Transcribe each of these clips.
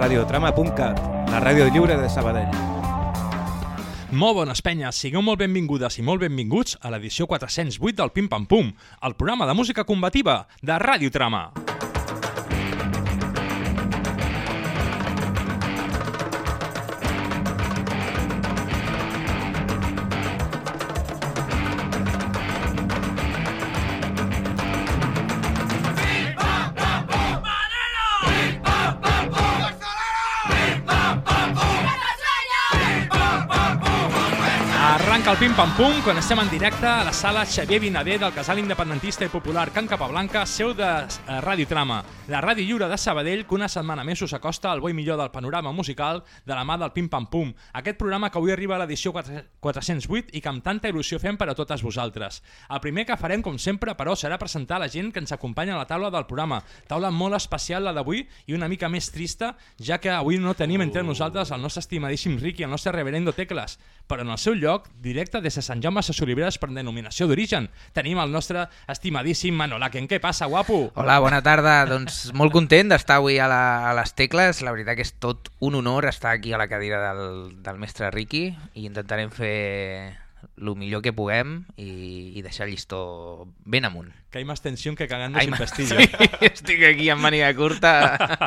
Radiotrama.cat, la ràdio lliure de Sabadell. Molt bones penyes, sigueu molt benvingudes i molt benvinguts a l'edició 408 del Pim Pam Pum, el programa de música combativa de Radiotrama. El Pim Pam Pum quan estem en directe a la sala Xavier Vinader del Casal Independentista i Popular Can Capablanca, seu de eh, Ràdio Trama, la ràdio lliure de Sabadell que una setmana més us acosta al bo i millor del panorama musical de la mà del Pim Pam Pum. Aquest programa que avui arriba a l'edició 408 i que amb tanta il·lusió fem per a totes vosaltres. El primer que farem, com sempre, però, serà presentar la gent que ens acompanya a la taula del programa. Taula molt especial la d'avui i una mica més trista, ja que avui no tenim entre nosaltres el nostre estimadíssim Ricky, el nostre reverendo Tecles, però en el seu lloc, directe des de Sant Jaume Sassoliveres per denominació d'origen, tenim el nostre estimadíssim Manolaken. Què passa, guapo? Hola, bona tarda. Doncs molt content d'estar avui a, la, a les tecles. La veritat que és tot un honor estar aquí a la cadira del, del mestre Ricky i intentarem fer el millor que puguem i, i deixar el llistó ben amunt. Que hay más tensión que cagando Ai, sin pestillo. Sí, estic aquí amb màniga curta.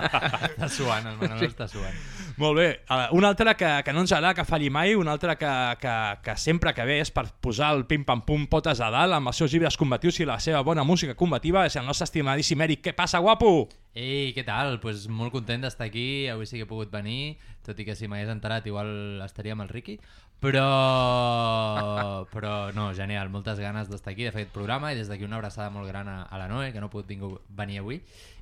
Està suant, el Manolo està suant. Molt bé. Uh, un altre que, que no ens agrada que falli mai, un altre que, que, que sempre que ve és per posar el pim-pam-pum potes a dalt amb els seus llibres combatius i la seva bona música combativa, és el nostre estimadíssim Eric. Què passa, guapo? Ei, què tal? Pues molt content d'estar aquí, avui sí que he pogut venir, tot i que si m'hagués enterat igual estaria amb el Ricky, però, però no, genial, moltes ganes d'estar aquí, de fer aquest programa, i des d'aquí una abraçada molt gran a, a la Noe, que no ha pogut vingu- venir avui,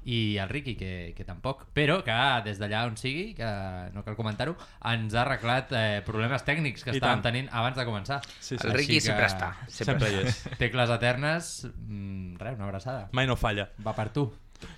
i al Ricky, que, que tampoc, però que des d'allà on sigui, que no cal comentar-ho, ens ha arreglat eh, problemes tècnics que I estàvem tant. tenint abans de començar. Sí, El Ricky que- sempre està. Sempre, Sempre hi és. Tecles eternes, mm, res, una abraçada. Mai no falla. Va per tu.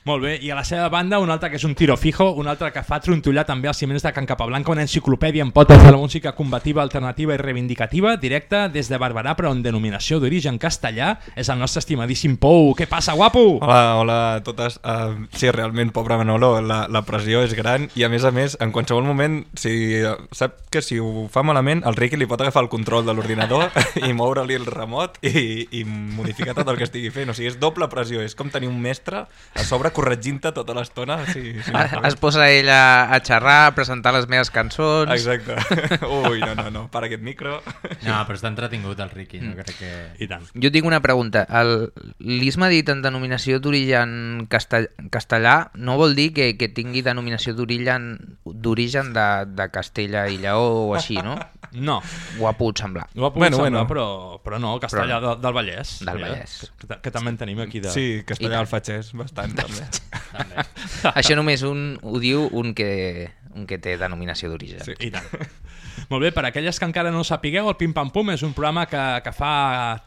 Molt bé, i a la seva banda un altre que és un tiro fijo, un altre que fa trontollar també els ciments de Can Capablanca, una enciclopèdia en potes de la música combativa, alternativa i reivindicativa, directa des de Barberà, però en denominació d'origen castellà, és el nostre estimadíssim Pou. Què passa, guapo? Hola, hola a totes. Uh, sí, realment, pobre Manolo, la, la pressió és gran i a més a més, en qualsevol moment, si, sap que si ho fa malament, el Ricky li pot agafar el control de l'ordinador i moure-li el remot i, i modificar tot el que estigui fent. O sigui, és doble pressió, és com tenir un mestre a sobre corregint-te tota l'estona. Sí, sí, Es, es posa ell a, a xerrar, a presentar les meves cançons... Exacte. Ui, no, no, no, para aquest micro. No, però està entretingut el Ricky, no crec que... I tant. Jo tinc una pregunta. El- L'isme dit en denominació d'origen castell, castellà no vol dir que, que tingui denominació d'origen de, de Castella i Lleó o així, no? No, Ho ha pogut semblar. ho ha pogut Bueno, semblar, bueno. però, però no, castellà Però de, del Vallès. Del Mira, Vallès. Que, que, que també en tenim aquí. De... Sí, castellà tant. el fatxès, bastant també. També. Això només un, ho diu un que, un que té denominació d'origen. Sí. I tant. Molt bé, per aquelles que encara no sapigueu, el Pim Pam Pum és un programa que, que fa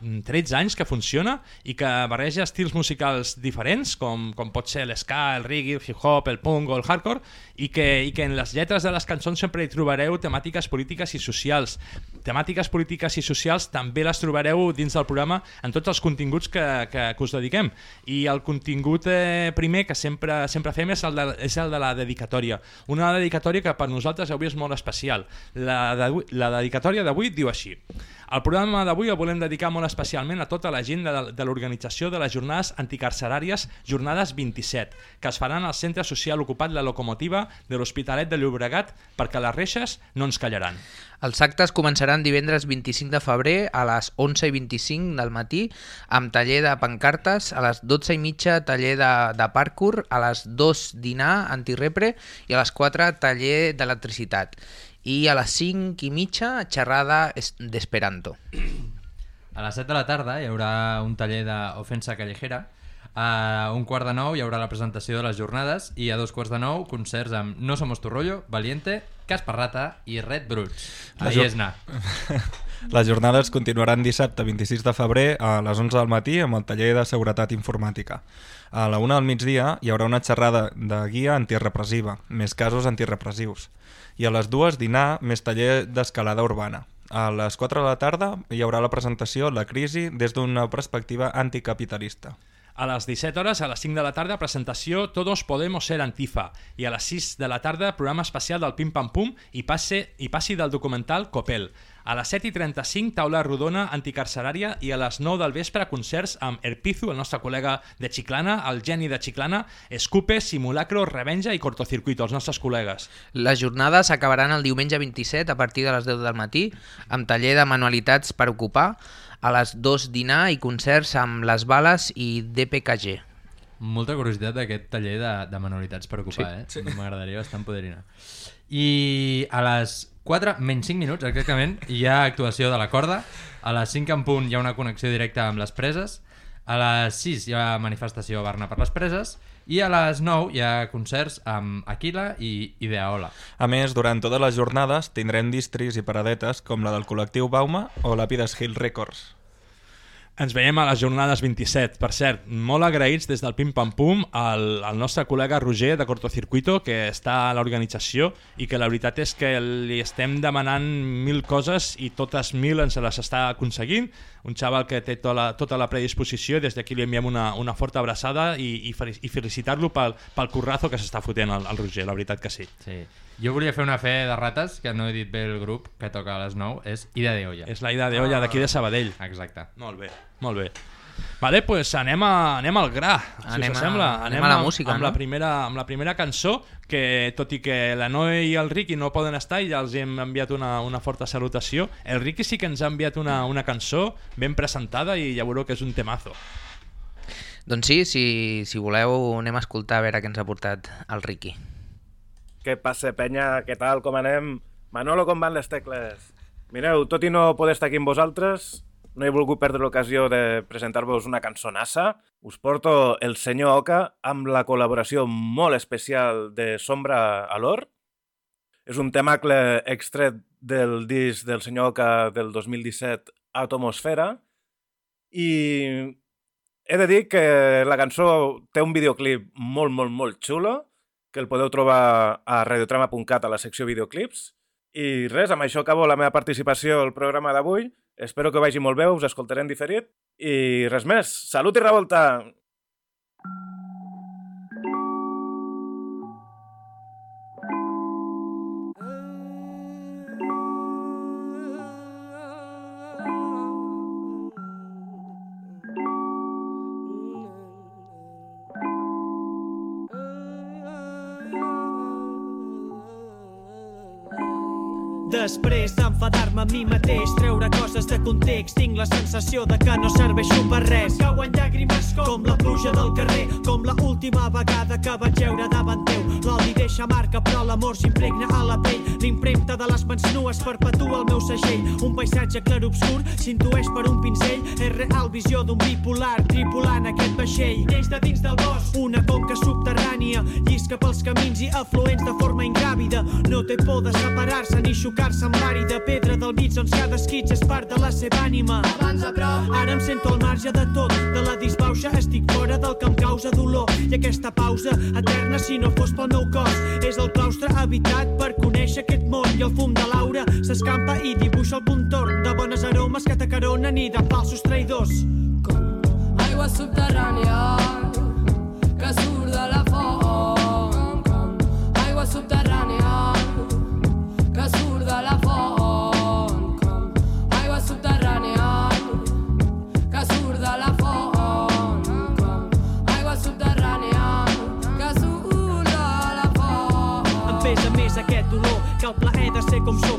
13 anys que funciona i que barreja estils musicals diferents, com, com pot ser l'ska, el reggae, el hip-hop, el punk o el hardcore, i que, i que en les lletres de les cançons sempre hi trobareu temàtiques polítiques i socials. Temàtiques polítiques i socials també les trobareu dins del programa en tots els continguts que, que, que us dediquem. I el contingut eh, primer que sempre, sempre fem és el, de, és el de la dedicatòria. Una dedicatòria que per nosaltres avui és molt especial. La, d'avui- la dedicatòria d'avui diu així. El programa d'avui el volem dedicar molt especialment a tota la gent de, de l'organització de les jornades anticarceràries Jornades 27, que es faran al Centre Social Ocupat La Locomotiva de l'Hospitalet de Llobregat perquè les reixes no ens callaran. Els actes començaran divendres 25 de febrer a les 11 i 25 del matí amb taller de pancartes, a les 12 i mitja taller de, de parkour, a les 2 dinar antirepre i a les 4 taller d'electricitat. I a les 5 i mitja xerrada es- d'Esperanto. A les 7 de la tarda hi haurà un taller d'ofensa callejera. A un quart de nou hi haurà la presentació de les jornades i a dos quarts de nou concerts amb No Somos Tu Rollo, Valiente, Casparrata i Red Bruts. Jo- és anar. Les jornades continuaran dissabte 26 de febrer a les 11 del matí amb el taller de seguretat informàtica. A la 1 del migdia hi haurà una xerrada de guia antirepressiva, més casos antirepressius. I a les 2 dinar més taller d'escalada urbana. A les 4 de la tarda hi haurà la presentació La crisi des d'una perspectiva anticapitalista. A les 17 hores, a les 5 de la tarda, presentació Todos Podemos Ser Antifa. I a les 6 de la tarda, programa especial del Pim Pam Pum i, passe, i passi del documental Copel. A les 7 i 35, taula rodona anticarcerària i a les 9 del vespre, concerts amb Erpizu, el nostre col·lega de Chiclana, el geni de Chiclana, Escupe, Simulacro, Revenja i Cortocircuito, els nostres col·legues. Les jornades acabaran el diumenge 27 a partir de les 10 del matí amb taller de manualitats per ocupar, a les 2 dinar i concerts amb Les Bales i DPKG. Molta curiositat d'aquest taller de, de manualitats per ocupar, sí, eh? Sí. M'agradaria bastant poder-hi anar. I a les 4 menys 5 minuts, exactament, hi ha actuació de la corda. A les 5 en punt hi ha una connexió directa amb les preses. A les 6 hi ha manifestació a Barna per les preses. I a les 9 hi ha concerts amb Aquila i Ideaola. A més, durant totes les jornades tindrem distris i paradetes com la del col·lectiu Bauma o l'Àpides Hill Records. Ens veiem a les jornades 27. Per cert, molt agraïts des del Pim Pam Pum al, al nostre col·lega Roger de Cortocircuito, que està a l'organització i que la veritat és que li estem demanant mil coses i totes mil ens les està aconseguint. Un xaval que té tota la, tota la predisposició des d'aquí li enviem una, una forta abraçada i, i, i felicitar-lo pel, pel currazo que s'està fotent el, el Roger, la veritat que sí. Sí. Jo volia fer una fe de rates, que no he dit bé el grup, que toca a les 9, és Ida de Olla. És la Ida de Olla d'aquí de Sabadell. Exacte. Molt bé, molt bé. Vale, pues anem, a, anem al gra, si Anem us a- sembla. anem a la música, amb no? la, primera, amb la primera cançó, que tot i que la Noe i el Riqui no poden estar i ja els hem enviat una, una forta salutació, el Riqui sí que ens ha enviat una, una cançó ben presentada i ja veureu que és un temazo. Doncs sí, si, si voleu anem a escoltar a veure què ens ha portat el Riqui. Què passa, penya? Què tal? Com anem? Manolo, com van les tecles? Mireu, tot i no poder estar aquí amb vosaltres, no he volgut perdre l'ocasió de presentar-vos una cançonassa. Us porto El senyor Oca amb la col·laboració molt especial de Sombra a l'Or. És un temacle extret del disc del senyor Oca del 2017, Atomosfera, i he de dir que la cançó té un videoclip molt, molt, molt xulo, que el podeu trobar a radiotrama.cat a la secció videoclips. I res, amb això acabo la meva participació al programa d'avui. Espero que vagi molt bé, us escoltaré en diferit. I res més, salut i revolta! Després d'enfadar-me a mi mateix, treure coses de context, tinc la sensació de que no serveixo per res. Cauen llàgrimes com, com la pluja del carrer, com la última vegada que vaig veure davant teu. L'odi deixa marca, però l'amor s'impregna a la pell. L'impremta de les mans nues perpetua el meu segell. Un paisatge clarobscur s'intueix per un pinzell. És real visió d'un bipolar tripulant aquest vaixell. Neix de dins del bosc, una conca subterrània, llisca pels camins i afluents de forma ingràvida. No té por de separar-se ni xocar-se amb l'ari de pedra del mig on cada esquitx és part de la seva ànima. Abans a prop, ara em sento al marge de tot, de la disbauxa estic fora del que em causa dolor. I aquesta pausa eterna, si no fos pel meu cos, és el claustre habitat per conèixer aquest món. I el fum de l'aura s'escampa i dibuixa el contorn de bones aromes que t'acaronen i de falsos traïdors. Aigua subterrània que surt de la font. Aigua subterrània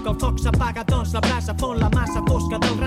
El foc s'apaga, doncs la brasa fon la massa fosca del rancor.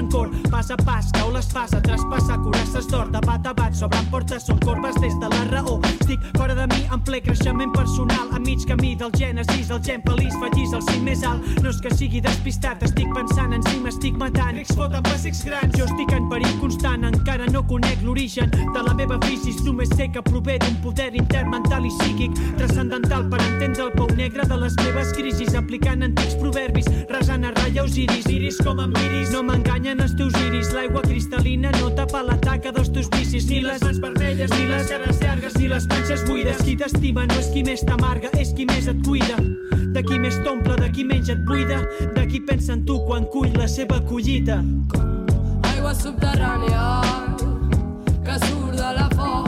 Pas a pas, cau l'espasa, traspassa curasses d'or, de bat a bat, s'obren portes, són corbes des de la raó. Estic fora de mi, en ple creixement personal, a mig camí del gènesis, el gen feliç, fallís al cim més alt. No és que sigui despistat, estic pensant en si m'estic matant. Rics foten bàsics grans, jo estic en perill constant, encara no conec l'origen de la meva fisis, només sé que prové d'un poder intern mental i psíquic, transcendental per entendre el pou negre de les meves crisis, aplicant antics proverbis, resant a ratlla Osiris, iris com amb iris, no m'enganyen els teus iris, l'aigua cristal·lina no tapa la taca dels teus vicis, ni les mans vermelles, ni les cares llargues, ni les panxes buides, qui t'estima no és qui més t'amarga, és qui més et cuida, de qui més t'omple, de qui menys et buida, de qui pensa en tu quan cull la seva collita. Aigua subterrània que surt de la font.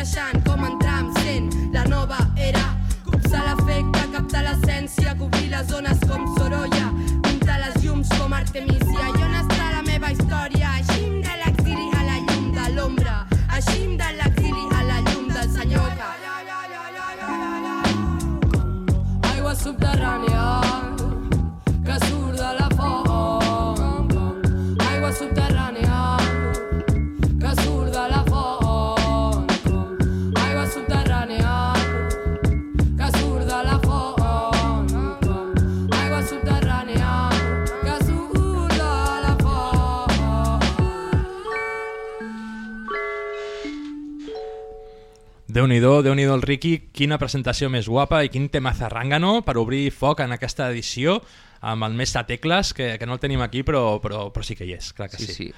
I Russian. Déu-n'hi-do, déu nhi déu el Ricky, quina presentació més guapa i quin tema zarrangano per obrir foc en aquesta edició amb el mestre Tecles, que, que no el tenim aquí, però, però, però sí que hi és, clar que Sí, sí. sí.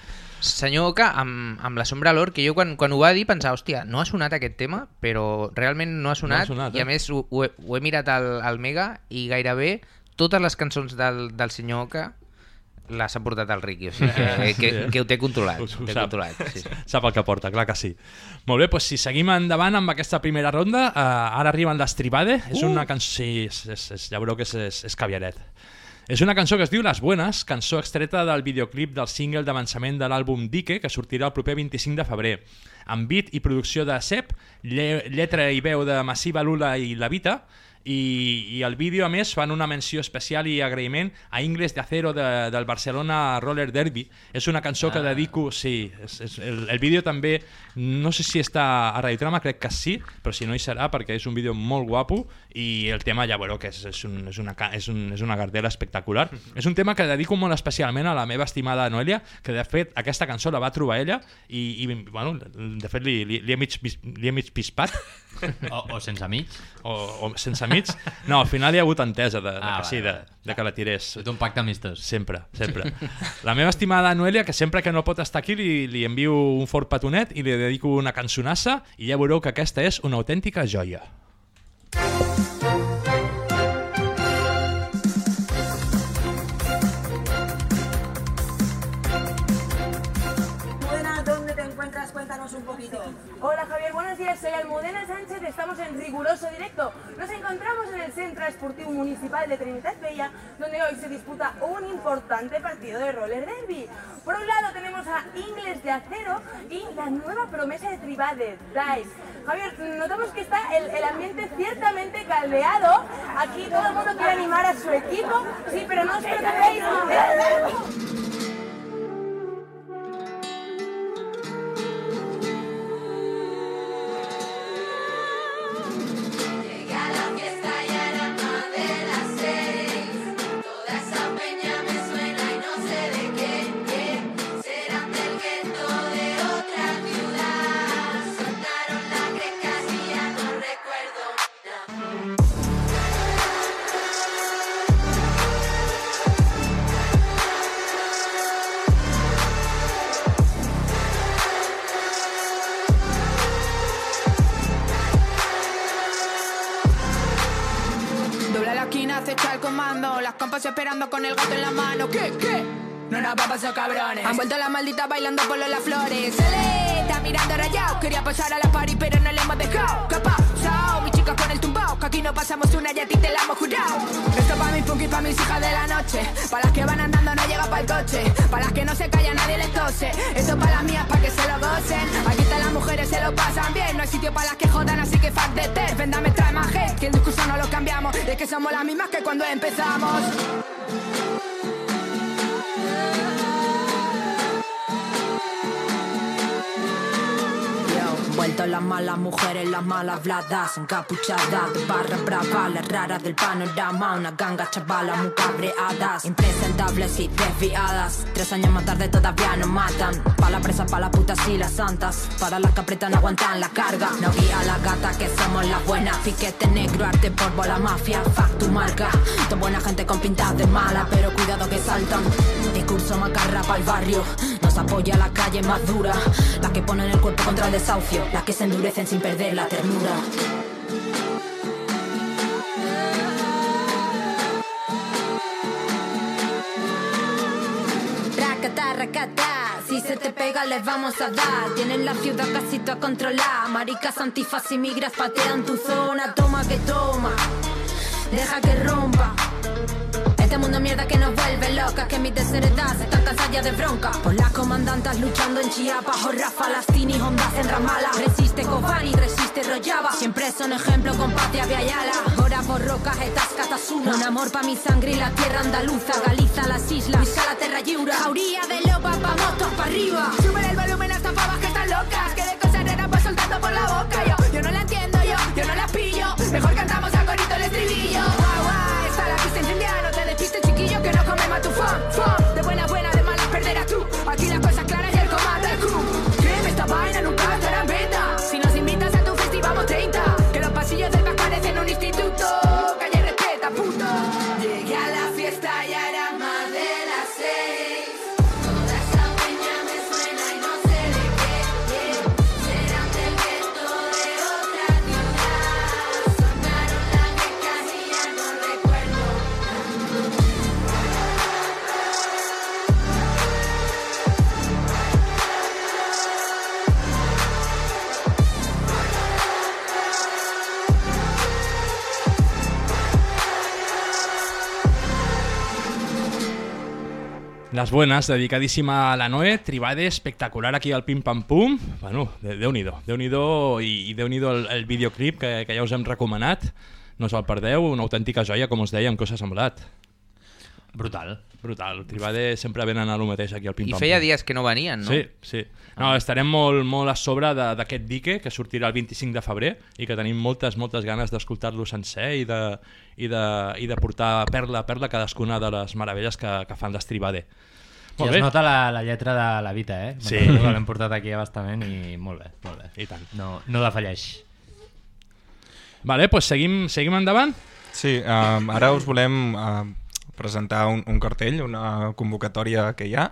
Senyor Oca, amb, amb la sombra l'or, que jo quan, quan ho va dir pensava, hòstia, no ha sonat aquest tema, però realment no ha sonat, sonat, i eh? a més ho, ho, he, ho he mirat al, al Mega i gairebé totes les cançons del, del senyor Oca les ha portat el Ricky, o sigui que, que, eh? que ho té controlat. Ho, Ho té sap. controlat sí, sí. sap el que porta, clar que sí. Molt bé, doncs si seguim endavant amb aquesta primera ronda, eh, ara arriben les Tribade, és Uh! una cançó, sí, és, és, és, ja veureu que és, és, és caviaret. És una cançó que es diu Les Buenas, cançó extreta del videoclip del single d'avançament de l'àlbum Dique, que sortirà el proper 25 de febrer. Amb beat i producció de Sep, lle lletra i veu de Massiva Lula i La Vita, i, i el vídeo a més fan una menció especial i agraïment a Ingles de Acero de, del Barcelona Roller Derby. És una cançó ah. que dedico sí, és, és, el, el vídeo també no sé si està a Radiotrama, crec que sí però si no hi serà perquè és un vídeo molt guapo i el tema ja veureu que és, és, un, és, una, és, un, és una gardela espectacular. És un tema que dedico molt especialment a la meva estimada Noelia que de fet aquesta cançó la va trobar ella i, i bueno, de fet li, li, li, he, mig, li he mig pispat O, o sense amics. o, o sense amics. No, al final hi ha hagut entesa de, de, Ah, que sí, de, de que la tirés. És un pacte amistós. Sempre, sempre. La meva estimada Noelia, que sempre que no pot estar aquí li, li envio un fort petonet i li dedico una cançonassa i ja veureu que aquesta és una autèntica joia. Almudena, Soy Almudena Sánchez. Estamos en riguroso directo. Nos encontramos en el Centro Esportivo Municipal de Trinitat Bella, donde hoy se disputa un importante partido de roller derby. Por un lado tenemos a Ingles de Acero y la nueva promesa de Tribade, Dice. Javier, notamos que está el, el ambiente ciertamente caldeado. Aquí todo el mundo quiere animar a su equipo. Sí, pero no os preocupéis. Las compas esperando con el gato en la mano. ¿Qué? ¿Qué? No nos va a pasar cabrones. Han vuelto la maldita bailando por las flores. Se le está mirando rayado. Quería pasar a la party, pero no le hemos dejado. ¿Qué ha pasado? Mi chica con el aquí no pasamos una y te la hemos jurado. Esto pa' mis punkis, pa' mis hijas de la noche. Pa' las que van andando, no llega para el coche. Pa' las que no se callan, nadie les tose. Esto pa' las mías, pa' que se lo gocen. Aquí están las mujeres, se lo pasan bien. No hay sitio para las que jodan, así que fuck de ter. Vendame, trae más hate. Que el discurso no lo cambiamos. Es que somos las mismas que cuando empezamos. Las malas mujeres, las malas bladas Encapuchadas de barra brava Las raras del panorama Una ganga chavalas muy cabreadas Impresentables y desviadas. Tres años más tarde todavía nos matan Pa' la presa, las putas y las santas. Para las que apretan aguantan la carga. No guía la gata que somos las buenas. Piquete negro, arte polvo, la mafia Fuck tu marca. Toda buena gente con pintas de mala Pero cuidado que saltan. Discurso macarra el barrio Nos apoya la calle más dura. Las que ponen el cuerpo contra el desahucio Las que se endurecen sin perder la ternura. Racata, racata, si se te pega les vamos a dar. Tienen la ciudad casi toda controlada. Maricas, antifas y migras patean tu zona. Toma que toma, deja que rompa mundo mierda que nos vuelve locas Que mi desheredad se ya de bronca. Por las comandantas luchando en Chiapas Jorra, Falastini, Hondas en Ramala. Resiste Kobani, resiste Rojava Siempre son ejemplo con Patria Viayala Ahora por rocas estas catasuna Un amor pa' mi sangre y la tierra andaluza. Galiza, las islas, Luisa la terra lliura Jauría de lopa, vamos todos pa' arriba. Sube el volumen a estas pavas que están locas. Que de cosas raras va soltando por la boca Yo, yo no la entiendo, yo, yo no la pillo. Mejor cantamos a corito el estribillo Fuck, fuck, de buena buena, de mala perder a tú. Aquí la cosa Las buenas, dedicadíssima a la Noé, tribade espectacular aquí al Pim Pam Pum. Bueno, de- Déu-n'hi-do, Déu-n'hi-do i, i Déu-n'hi-do el, el videoclip que, que ja us hem recomanat. No us el perdeu, una autèntica joia, com us dèiem, que us ha semblat. Brutal. Brutal, Tribade sempre venen a lo mateix aquí al Pim I Pam feia Pum. dies que no venien, no? Sí, sí. No, estarem molt, molt a sobre de- d'aquest dique que sortirà el 25 de febrer i que tenim moltes, moltes ganes d'escoltar-lo sencer i de, i, de, i de portar perla a perla cadascuna de les meravelles que, que fan d'Estribade. Sí, Molt es bé. nota la, la lletra de la Vita, eh? Sí. L'hem portat aquí abastament i molt bé, molt bé. I tant. No, no defalleix. Vale, pues seguim, seguim endavant? Sí, um, ara us volem uh, presentar un, un cartell, una convocatòria que hi ha.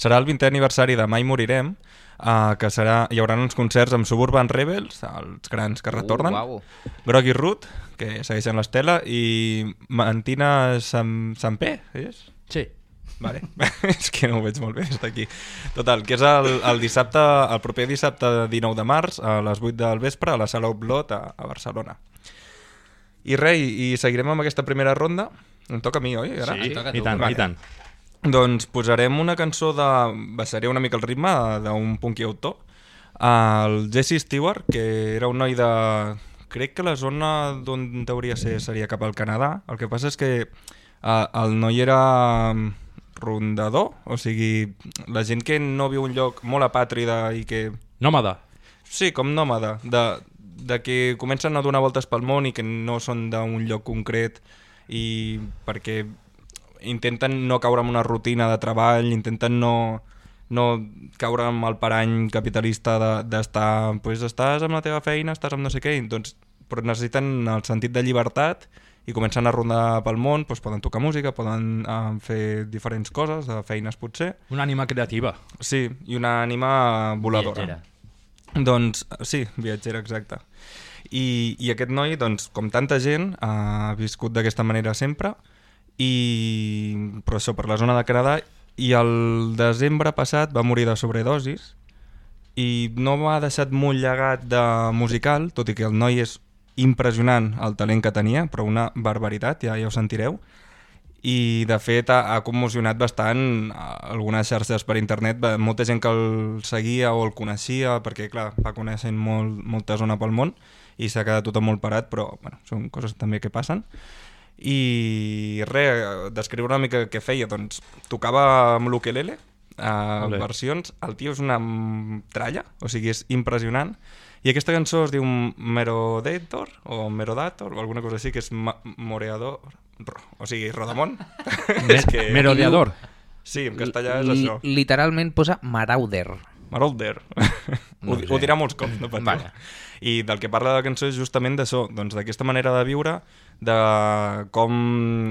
Serà el 20è aniversari de Mai Morirem, uh, que serà, hi haurà uns concerts amb Suburban Rebels, els grans que retornen, Uh. Groggy Root, que segueixen l'estela, i Mantina Sam, Sampé, és? Sí. Vale. és que no ho veig molt bé des d'aquí. Total, que és el, el dissabte, el proper dissabte 19 de març a les 8 del vespre a la sala Oblot a, a Barcelona. I res, i, seguirem amb aquesta primera ronda. Em toca a mi, oi? Ara? Sí, toca i tant, Vale. i tant. Doncs posarem una cançó de... Baixaré una mica el ritme d'un punky autor. El Jesse Stewart, que era un noi de... Crec que la zona d'on hauria ser seria cap al Canadà. El que passa és que uh, el noi era rondador, o sigui, la gent que no viu un lloc molt apàtrida i que Nòmada. Sí, com nòmada, de, de que comencen a donar voltes pel món i que no són d'un lloc concret i perquè intenten no caure en una rutina de treball, intenten no, no caure en el parany capitalista de- d'estar, de, pues estàs amb la teva feina, estàs amb no sé què, doncs, però necessiten el sentit de llibertat i comencen a rondar pel món, doncs poden tocar música, poden eh, fer diferents coses, de feines potser, Una ànima creativa. sí, i una ànima voladora. Viatgera. Doncs sí, viatgera, exacte. I, I aquest noi, doncs, com tanta gent, ha viscut d'aquesta manera sempre, i, però això, per la zona de Canadà, i el desembre passat va morir de sobredosis, i no m'ha deixat molt llegat de musical, tot i que el noi és impressionant el talent que tenia, però una barbaritat, ja, ja ho sentireu, i de fet ha, ha commocionat bastant eh, algunes xarxes per internet, molta gent que el seguia o el coneixia, perquè clar, va coneixent molt, molta zona pel món i s'ha quedat tothom molt parat, però bueno, són coses també que passen. I res, descriure una mica què feia, doncs tocava amb l'ukelele, a bé. versions, el tio és una tralla, o sigui, és impressionant, i aquesta cançó es diu Merodator, o Merodator, o alguna cosa així, que és moreador, o sigui, rodamont. és que... Merodeador. Sí, en castellà és això. Literalment posa Marauder. Marolder. No ho, ho dirà molts cops, no patiu. Vale. I del que parla la cançó és justament d'això, doncs d'aquesta manera de viure, de com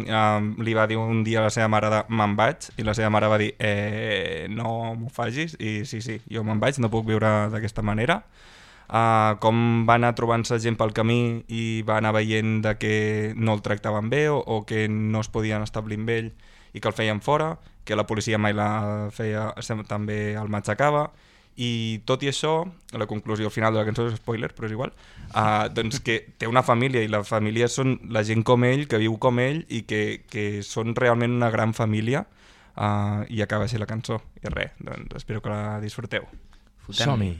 eh, li va dir un dia a la seva mare de me'n vaig, i la seva mare va dir eh, no m'ho facis, i sí, sí, jo me'n vaig, no puc viure d'aquesta manera. Uh, com va anar trobant-se gent pel camí i va anar veient de que no el tractaven bé o, o que no es podien establir amb ell i que el feien fora, que la policia mai la feia, també el matxacava, i tot i això, la conclusió al final de la cançó és spoiler, però és igual, uh, doncs que té una família, i la família són la gent com ell, que viu com ell, i que, que són realment una gran família, uh, i acaba així la cançó. I res, doncs espero que la disfruteu. Som-hi.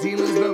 Demons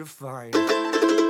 grave for you to find.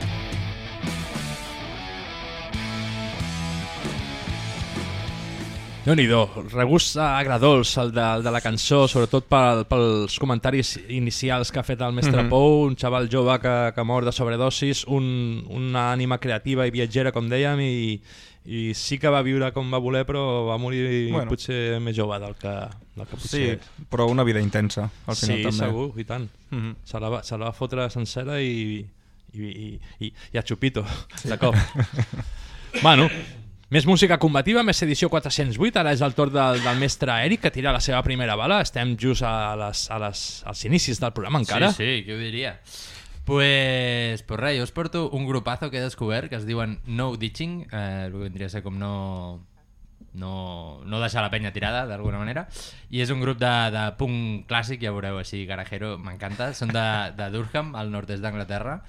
Déu nhi regust agradolç el de, el de la cançó, sobretot pel, pels comentaris inicials que ha fet el mestre Mhm. Pou, un xaval jove que, que mor de sobredosis, un, una ànima creativa i viatgera, com dèiem, i, i sí que va viure com va voler, però va morir Bueno. potser més jove del que, del que potser... Sí, però una vida intensa, al final sí, també. segur, i tant. Mhm. se, la va, se la va fotre sencera i, i, i, i, i a xupito, de cop. bueno, més música combativa, més edició 408, ara és el torn del, del mestre Eric, que tira la seva primera bala, estem just a les, a les, als inicis del programa encara. Sí, sí, qui ho diria? Pues, pues res, jo us porto un grupazo que he descobert que es diuen No Ditching, eh, el que vindria a ser com no, no, no deixar la penya tirada, d'alguna manera, i és un grup de, de punk clàssic, ja veureu així, garajero, m'encanta, són de, de Durham, al nord-est d'Anglaterra,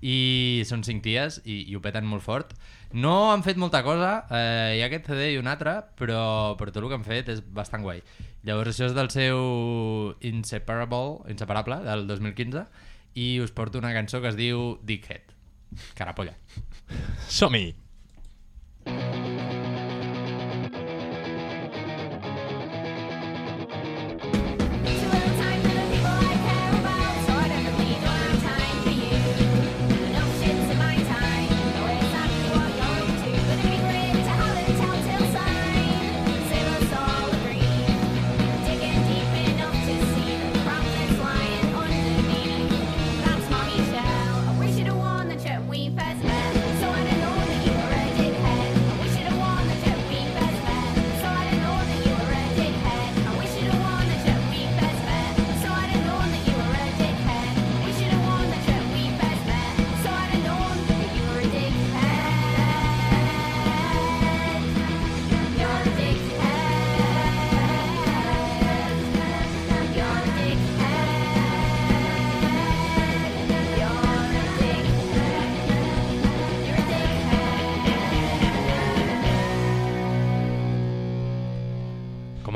i són cinc ties i, i ho peten molt fort. No han fet molta cosa, eh, hi ha aquest CD i un altre, però, però tot el que han fet és bastant guai. Llavors això és del seu Inseparable, Inseparable, del 2015, i us porto una cançó que es diu Dickhead. Carapolla. Som-hi!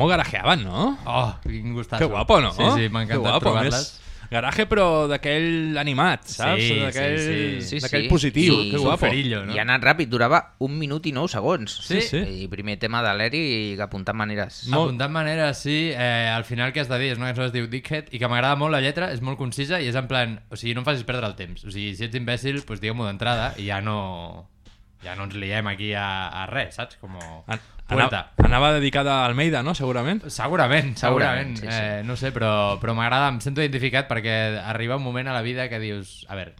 Molt garajeaven, no? Oh, quin gustazo. Que guapo, no? Sí, sí, m'ha encantat trobar-les. més Garaje, però d'aquell animat, saps? Sí, d'aquell sí, Sí, d'aquell sí. positiu. I- que guapo. Ferillo, no? I ha anat ràpid, durava un minut i nou segons. Sí, sí. I primer tema de l'Eri apuntant maneres. Molt- Apuntant maneres, sí. Eh, al final que has de dir, és una cançó que es diu Dickhead i que m'agrada molt la lletra, és molt concisa i és en plan... O sigui, no em facis perdre el temps. O sigui, si ets imbècil, doncs digue-m'ho d'entrada i ja no... Ja no ens liem aquí a, a res, saps? Com... An Puerta. anava, anava dedicada a Almeida, no? Segurament. Segurament, segurament. Segurament, sí, sí. Eh, no sé, però, però m'agrada, em sento identificat perquè arriba un moment a la vida que dius, a veure,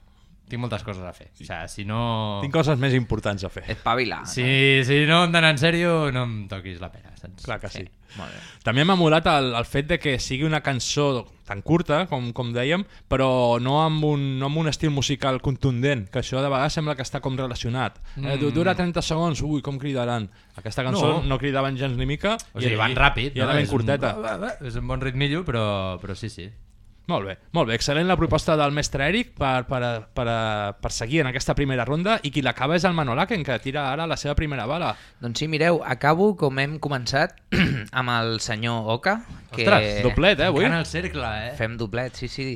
tinc moltes coses a fer. O sigui, si no... Tinc coses més importants a fer. Espavilar. Si, si no em donen en sèrio, no em toquis la pera, saps? Clar que sí. Molt bé. També m'ha molat el, el fet de que sigui una cançó tan curta, com, com dèiem, però no amb, un, no amb un estil musical contundent, que això de vegades sembla que està com relacionat. Mm. Eh, du- dura 30 segons, ui, com cridaran. Aquesta cançó no, No. no cridaven gens ni mica. O sigui, van ràpid, I era no? ben És un- curteta. va, va, És un bon ritmillo, però, però sí, sí. Molt bé, molt bé. Excel·lent la proposta del mestre Eric per, per, per, per seguir en aquesta primera ronda i qui l'acaba és el Manolaken, que tira ara la seva primera bala. Doncs sí, mireu, acabo com hem començat amb el senyor Oka. Que Ostres, doblet, eh, avui? El cercle, eh? Fem doblet, sí, sí.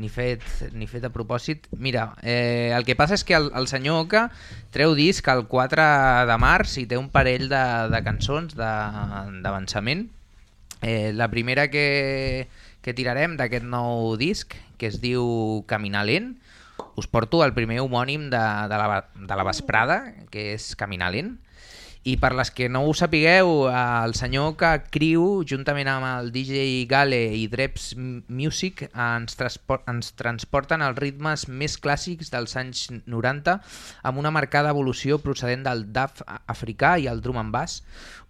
Ni fet, ni fet a propòsit. Mira, eh, el que passa és que el, el senyor Oka treu disc el 4 de març i té un parell de, de cançons de- d'avançament. Eh, la primera que, que tirarem d'aquest nou disc, que es diu Caminar lent, us porto el primer homònim de, de, la, de la vesprada, que és Caminar lent. I per les que no ho sapigueu, el senyor que criu, juntament amb el DJ Gale i Dreps Music, ens, transpor ens transporten als ritmes més clàssics dels anys 90 amb una marcada evolució procedent del dub africà i el drum and bass.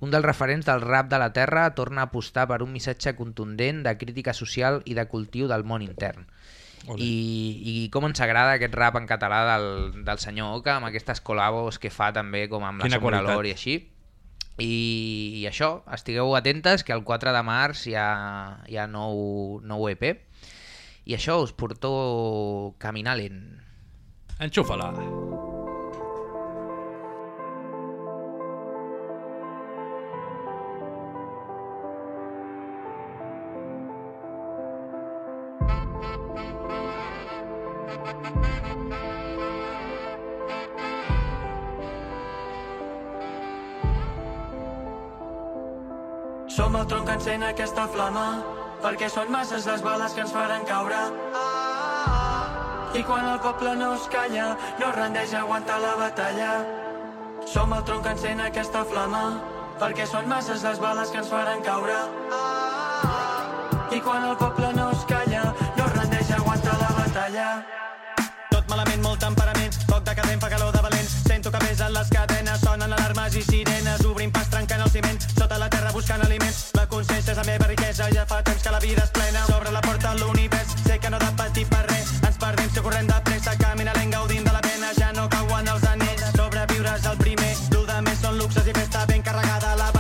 Un dels referents del rap de la terra torna a apostar per un missatge contundent de crítica social i de cultiu del món intern. I, i com ens agrada aquest rap en català del, del senyor Oka amb aquestes col·labos que fa també com amb la Quina Sombra qualitat. Lor i així i, i això, estigueu atentes que el 4 de març hi ha, hi ha nou, nou EP i això us porto Caminar lent Enxufa-la. Som el tronc que encén aquesta flama perquè són masses les bales que ens faran caure. I quan el poble no es calla, no es rendeix aguantar la batalla. Som el tronc que encén aquesta flama perquè són masses les bales que ens faran caure. I quan el poble i sirenes, obrint pas trencant el ciment, sota la terra buscant aliments. La consciència és la meva riquesa, ja fa temps que la vida és plena. Sobre la porta de l'univers, sé que no he de patir per res. Ens perdem si corrent de pressa, camina lent gaudint de la pena, ja no cauen els anells. Sobreviure és el primer, dur de més són luxes i festa ben carregada la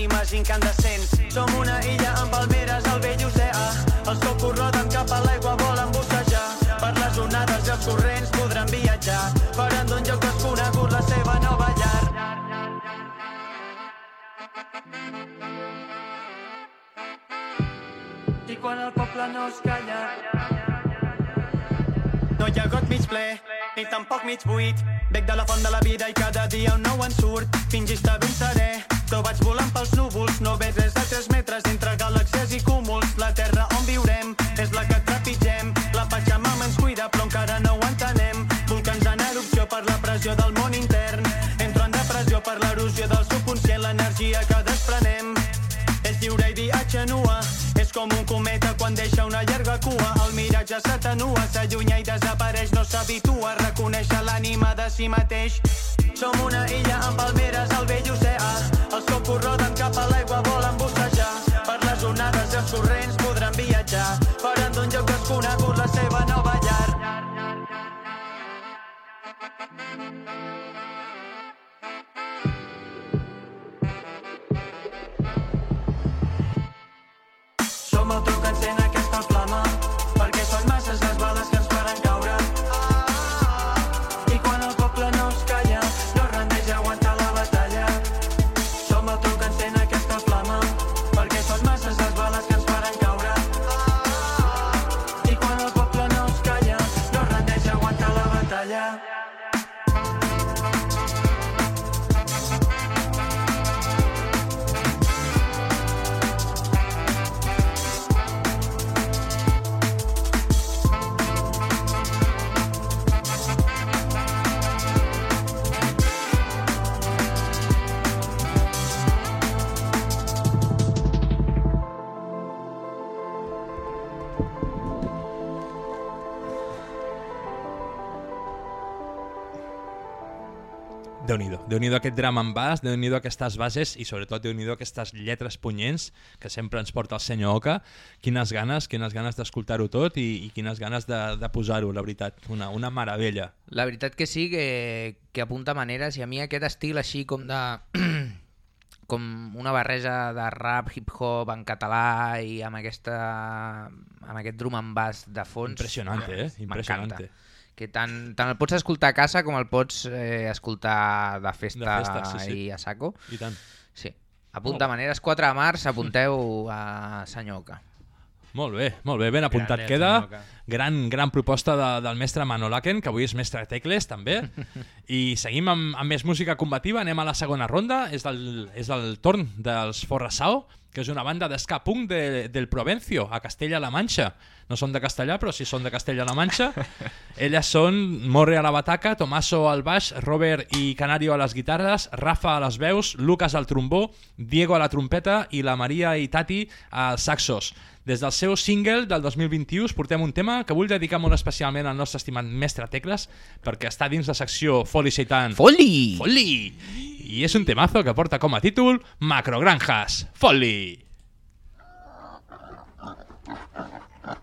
ànimes incandescents. Som una illa amb palmeres al vell oceà, els cocos roden cap a l'aigua, volen bussejar, per les onades i els corrents podran viatjar, faran d'un lloc desconegut la seva nova llar. I quan el poble no es calla no hi ha got mig ple, ni tampoc mig buit. Bec de la font de la vida i cada dia un nou en surt. Fingis-te ben serè, però vaig volant pels núvols. No ves res a 3 metres entre galàxies i cúmuls. La terra on viurem és la que trepitgem. La Pachamama ens cuida, però encara no ho entenem. Volcans en erupció per la pressió del món intern. Entro en depressió per l'erosió del subconscient, l'energia que desprenem. És lliure i viatge nua És com un cometa quan deixa una llarga cua El miratge s'atenua, s'allunya i desapareix No s'habitua a reconèixer l'ànima de si mateix Som una illa amb palmeres al vell oceà. Els cocos roden cap a l'aigua, volen bussejar Per les onades i els corrents podran viatjar. Faran d'un lloc desconegut la seva nova llar. que encén aquesta flama perquè Déu-n'hi-do. Déu-n'hi-do aquest dram en bass, Déu-n'hi-do aquestes bases i sobretot Déu-n'hi-do aquestes lletres punyents que sempre ens porta el senyor Oca. Quines ganes, quines ganes d'escoltar-ho tot i, i quines ganes de, de posar-ho, la veritat. Una, una meravella. La veritat que sí, que, que apunta maneres i a mi aquest estil així com de... com una barreja de rap, hip-hop en català i amb, aquesta, amb aquest drum and bass de fons. Impressionante, eh? Impressionante. Que tant, tant el pots escoltar a casa com el pots eh, escoltar de festa, De festa, sí, sí. i a saco. I tant. Sí. Apunta maneres, 4 de març, apunteu a Senyor Oca. Molt bé, molt bé, ben apuntat Grande, queda. Gran, gran proposta de, del mestre Manolaken, que avui és mestre de tecles, també. I seguim amb, amb més música combativa, anem a la segona ronda. És del, és el torn dels Forrasao, que és una banda d'esca punk de, del Provencio, a Castella-La Manxa. No són de Castellà, però sí són de Castella-La Manxa. Elles són Morre a la bataca, Tomaso al baix, Robert i Canario a les guitarres, Rafa a les veus, Lucas al trombó, Diego a la trompeta i la Maria i Tati als saxos. Des del seu single del 2021 us portem un tema que vull dedicar molt especialment al nostre estimat mestre Tecles perquè està dins la secció Foli Seitan. Foli! Foli! I és un temazo que porta com a títol Macrogranjas. Foli! Pero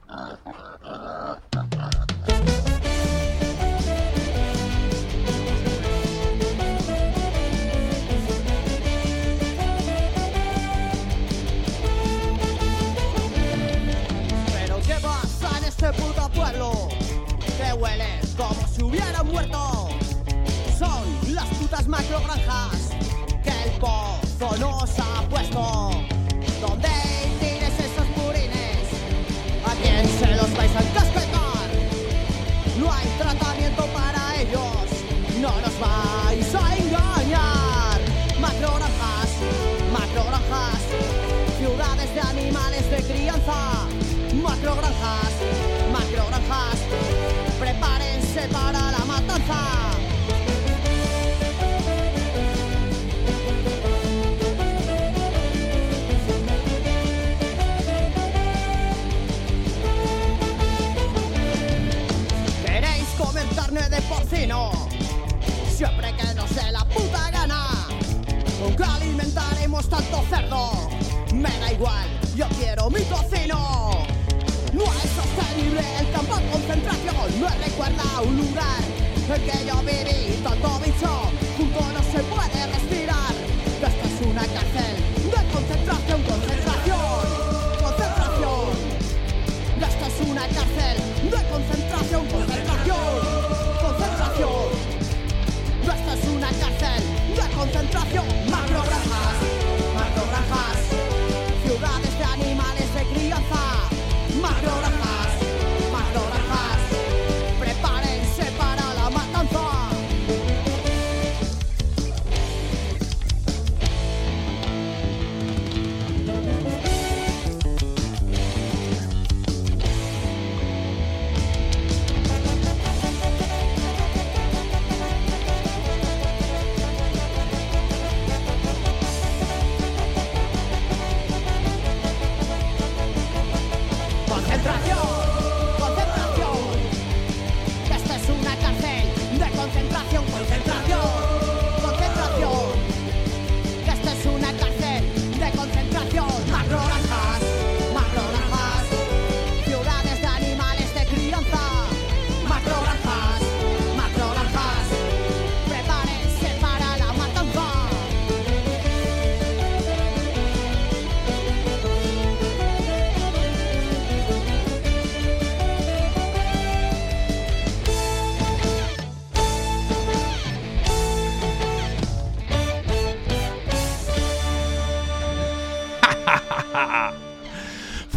qué pasa en este puto pueblo que huele como si hubiera muerto. Son las putas macrogranjas que el pozo nos ha puesto. ¿Dónde se los vais a encasquetar? No hay tratamiento para ellos, no nos vais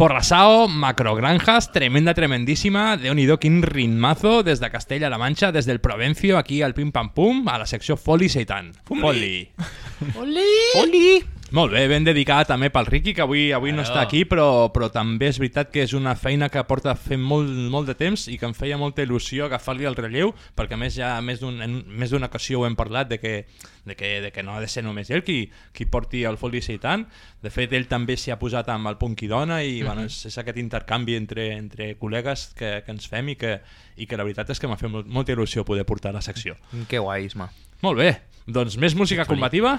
Forrasao, Macrogranjas, tremenda, tremendíssima, de nhi quin ritmazo des de Castella-La Manxa, des del Provencio, aquí al Pim Pam Pum, a la secció Foli Seitan. Foli! Oli! Oli! Molt bé, ben dedicat també pel Riqui, que avui avui no està aquí, però, però també és veritat que és una feina que porta fent molt, molt de temps i que em feia molta il·lusió agafar-li el relleu, perquè a més ja més d'una ocasió ho hem parlat de que, de, que, de que no ha de ser només ell qui, qui porti el Foldi Seitan. De fet, ell també s'hi ha posat amb el Punky Dona i Mhm. bueno, és, és aquest intercanvi entre, entre col·legues que, que ens fem i que, i que la veritat és que m'ha fet molt, molta il·lusió poder portar la secció. Que guai, Isma. Molt bé, doncs més música combativa.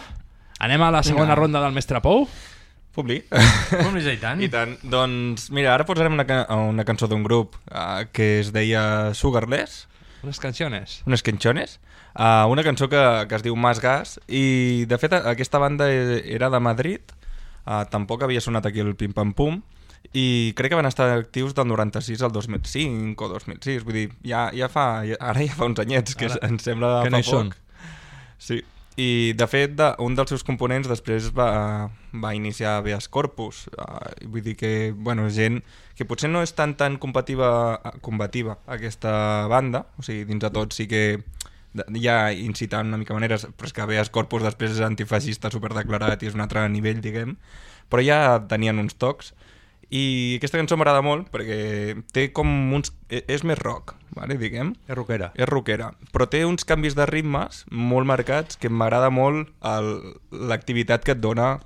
Anem a la segona Vinga. ronda del Mestre Pou. Publi. Publi, i tant. I tant. Doncs mira, ara posarem una, ca una cançó d'un grup uh, que es deia Sugarless, Unes canciones. unes quinchones, uh, una cançó que, que es diu Más Gas, i de fet aquesta banda e- era de Madrid, uh, tampoc havia sonat aquí el Pim Pam Pum, i crec que van estar actius del 96 al 2005 o 2006, vull dir, ja, ja fa, ja, ara ja fa uns anyets, que Ara, em sembla que fa no hi poc. són. Sí, i de fet de, un dels seus components després va, va iniciar Beas Corpus, uh, vull dir que, bueno, gent que potser no és tan tan combativa, combativa aquesta banda, o sigui, dins de tot sí que ja incitant una mica maneres, però és que Beas Corpus després és antifeixista superdeclarat i és un altre nivell, diguem, però ja tenien uns tocs i aquesta cançó m'agrada molt perquè té com uns... e- és més rock, vale, diguem. És rockera. És rockera, però té uns canvis de ritmes molt marcats que m'agrada molt l'activitat que et dona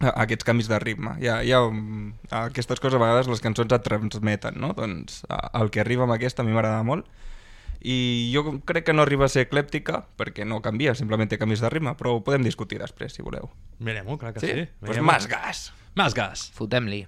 a- aquests canvis de ritme. Hi ha, hi ha um, aquestes coses a vegades les cançons et transmeten, no? Doncs el que arriba amb aquesta a mi m'agrada molt i jo crec que no arriba a ser eclèptica perquè no canvia, simplement té canvis de ritme, però ho podem discutir després, si voleu. Mirem-ho, clar que Sí? sí. Pues Mirem-ho. más gas. Más gas. Fotem-li.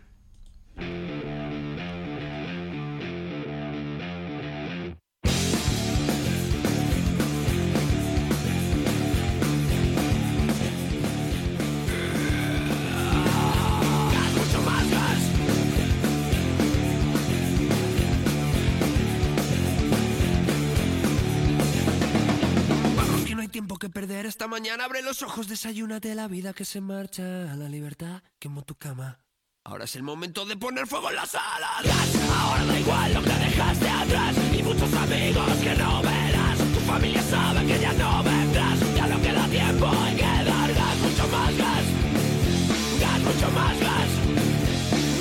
Esta mañana abre los ojos. Desayúnate la vida que se marcha. A la libertad quemo tu cama ahora es el momento de poner fuego en la sala Gas, ahora da igual lo que dejaste atrás. Y muchos amigos que no verás. Tu familia sabe que ya no vendrás. Ya no queda tiempo hay que dar gas mucho más gas. Gas mucho más gas.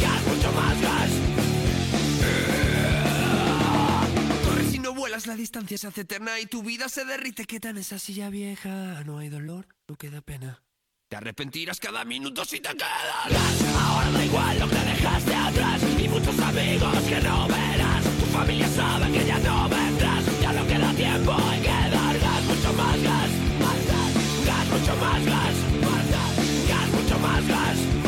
Gas mucho más gas. Corre si no vuelas, la distancia se hace eterna y tu vida se derrite. ¿Qué tan esa silla vieja? No hay dolor, no queda pena. Te arrepentirás cada minuto si te quedas. Ahora da igual lo que dejaste atrás y muchos amigos que no verás. Tu familia sabe que ya no vendrás. Ya no queda tiempo, hay que gas, mucho más gas, más gas, gas, mucho más gas, más gas, gas, mucho más gas,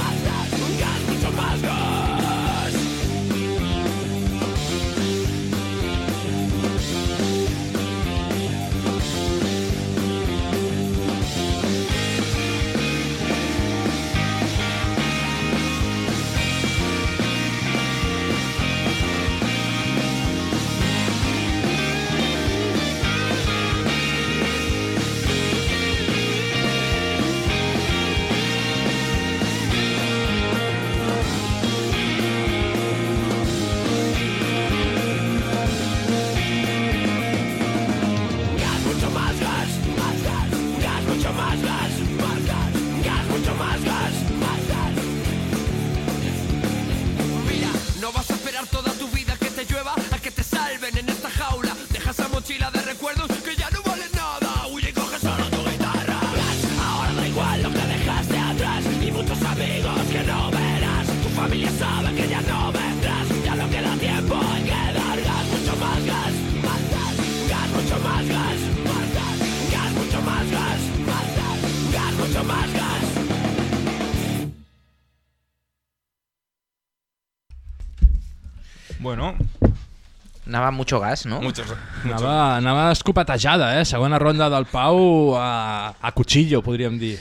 Anava mucho gas, no? muchos, Anava, anava escopetejada, eh? Segona ronda del Pau a, a cuchillo, podríem dir.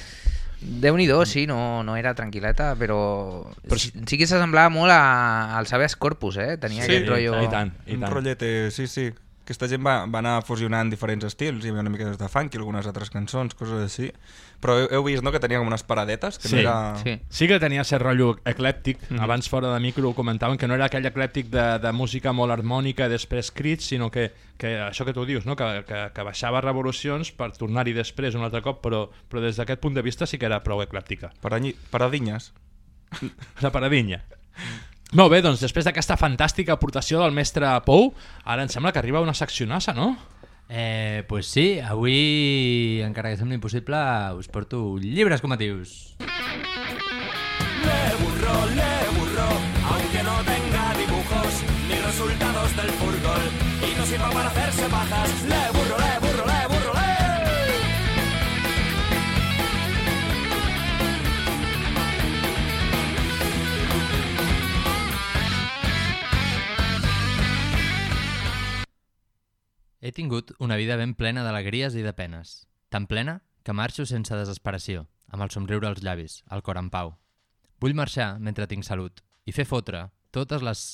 Déu-n'hi-do, sí, no, no era tranquil·leta, però, però sí, sí que s'assemblava molt a, al Sabeas Corpus, eh? Tenia Sí, aquest rotllo... i tant, i un tant. rotllete, sí, sí. Aquesta gent va, va anar fusionant diferents estils, hi havia una mica de funk i algunes altres cançons, coses així. Però heu, heu vist no, que tenia com unes paradetes? Que Sí. no era... sí. sí que tenia cert rotllo eclèptic. Mhm. Abans fora de micro ho comentaven que no era aquell eclèptic de, de música molt harmònica i després crits, sinó que, que això que tu dius, no? que, que, que baixava revolucions per tornar-hi després un altre cop, però, però des d'aquest punt de vista sí que era prou eclèptica. Paradinyes. La paradinya. Molt bé, doncs després d'aquesta fantàstica aportació del mestre Pou, ara em sembla que arriba una seccionassa, no? Eh, pues sí, avui, encara que sembli impossible, us porto llibres comatius. Le burro, le burro, aunque no tenga dibujos ni resultados del fútbol y no sirva para hacerse pajas. Le He tingut una vida ben plena d'alegries i de penes. Tan plena que marxo sense desesperació, amb el somriure als llavis, el cor en pau. Vull marxar mentre tinc salut i fer fotre totes les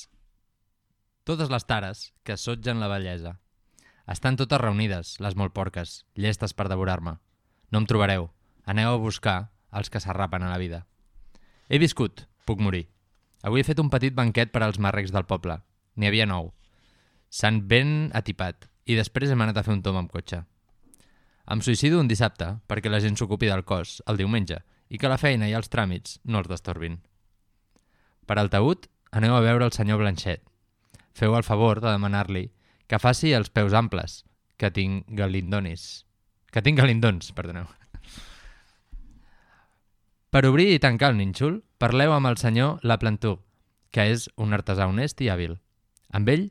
totes les tares que sotgen la bellesa. Estan totes reunides, les molt porques, llestes per devorar-me. No em trobareu. Aneu a buscar els que s'arrapen a la vida. He viscut, puc morir. Avui he fet un petit banquet per als marrecs del poble. N'hi havia nou. S'han ben atipat i després hem anat a fer un tom amb cotxe. Em suïcido un dissabte perquè la gent s'ocupi del cos el diumenge i que la feina i els tràmits no els destorbin. Per al taüt, aneu a veure el senyor Blanchet. Feu el favor de demanar-li que faci els peus amples, que tinc galindonis. Que tinc galindons, perdoneu. Per obrir i tancar el nínxol, parleu amb el senyor La Plantú, que és un artesà honest i hàbil. Amb ell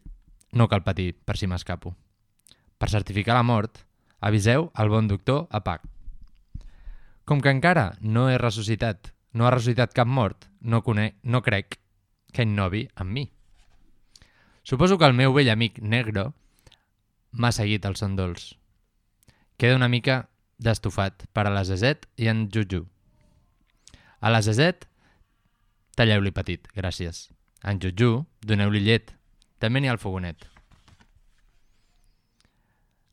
no cal patir per si m'escapo. Per certificar la mort, aviseu al bon doctor a Pac. Com que encara no he ressuscitat, no ha ressuscitat cap mort, no, conec, no crec que innovi amb mi. Suposo que el meu vell amic negro m'ha seguit el son dolç. Queda una mica d'estofat per a la Zezet i en Juju. A la Zezet, talleu-li petit, gràcies. En Juju, doneu-li llet. També n'hi ha el fogonet.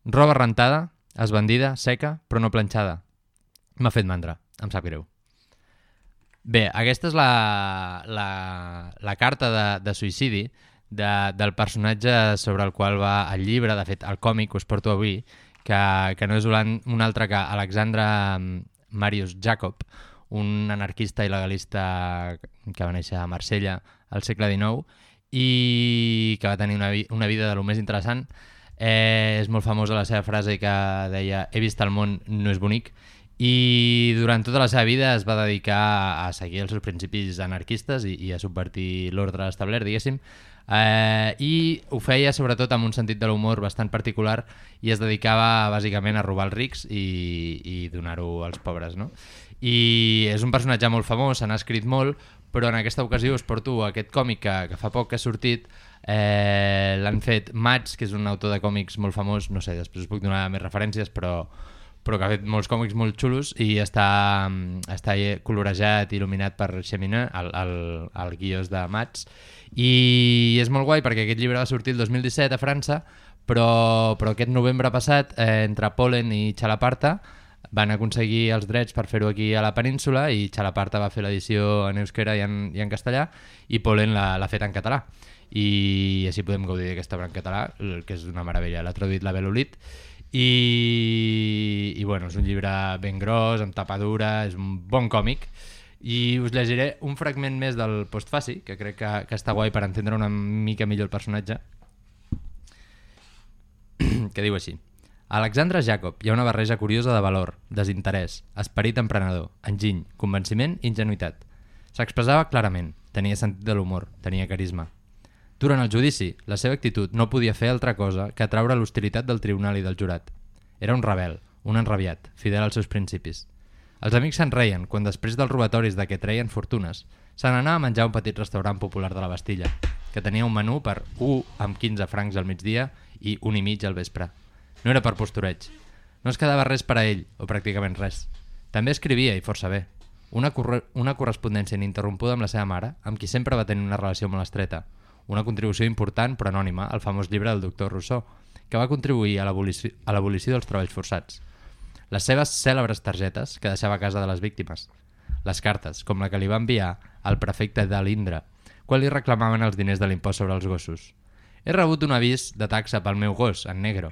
Roba rentada, esbandida, seca, però no planxada. M'ha fet mandra, em sap greu. Bé, aquesta és la, la, la carta de, de suïcidi de, del personatge sobre el qual va el llibre, de fet el còmic que us porto avui, que, que no és un, altre que Alexandre Marius Jacob, un anarquista i legalista que va néixer a Marsella al segle XIX i que va tenir una, una vida de lo més interessant. Eh, és molt famosa la seva frase que deia he vist el món, no és bonic i durant tota la seva vida es va dedicar a seguir els seus principis anarquistes i, i a subvertir l'ordre establert, diguéssim, eh, i ho feia sobretot amb un sentit de l'humor bastant particular i es dedicava bàsicament a robar els rics i, i donar-ho als pobres, no? I és un personatge molt famós, se n'ha escrit molt, però en aquesta ocasió us porto aquest còmic que, que fa poc que ha sortit, eh, l'han fet Mats, que és un autor de còmics molt famós, no sé, després us puc donar més referències, però però que ha fet molts còmics molt xulos i està, està colorejat i il·luminat per Xemina, el, el, el guió és de Mats i és molt guai perquè aquest llibre va sortir el 2017 a França però, però aquest novembre passat eh, entre Polen i Xalaparta van aconseguir els drets per fer-ho aquí a la península i Xalaparta va fer l'edició en euskera i en, i en castellà i Polen l'ha fet en català i així podem gaudir d'aquesta obra en català que és una meravella, l'ha traduït la Belolit i, i bueno, és un llibre ben gros, amb tapa dura, és un bon còmic. I us llegiré un fragment més del postfaci, que crec que, que està guai per entendre una mica millor el personatge. Que diu així. Alexandre Jacob hi ha una barreja curiosa de valor, desinterès, esperit emprenedor, enginy, convenciment i ingenuïtat. S'expressava clarament, tenia sentit de l'humor, tenia carisma. Durant el judici, la seva actitud no podia fer altra cosa que atraure l'hostilitat del tribunal i del jurat. Era un rebel, un enrabiat, fidel als seus principis. Els amics se'n reien quan després dels robatoris de què treien fortunes se n'anava a menjar un petit restaurant popular de la Bastilla, que tenia un menú per 1 amb 15 francs al migdia i un i mig al vespre. No era per postureig. No es quedava res per a ell, o pràcticament res. També escrivia, i força bé. Una, corre una correspondència ininterrompuda amb la seva mare, amb qui sempre va tenir una relació molt estreta. Una contribució important, però anònima, al famós llibre del doctor Rousseau, que va contribuir a l'abolició dels treballs forçats. Les seves cèlebres targetes que deixava a casa de les víctimes. Les cartes, com la que li va enviar al prefecte de l'Indra, quan li reclamaven els diners de l'impost sobre els gossos. He rebut un avís de taxa pel meu gos, en negro.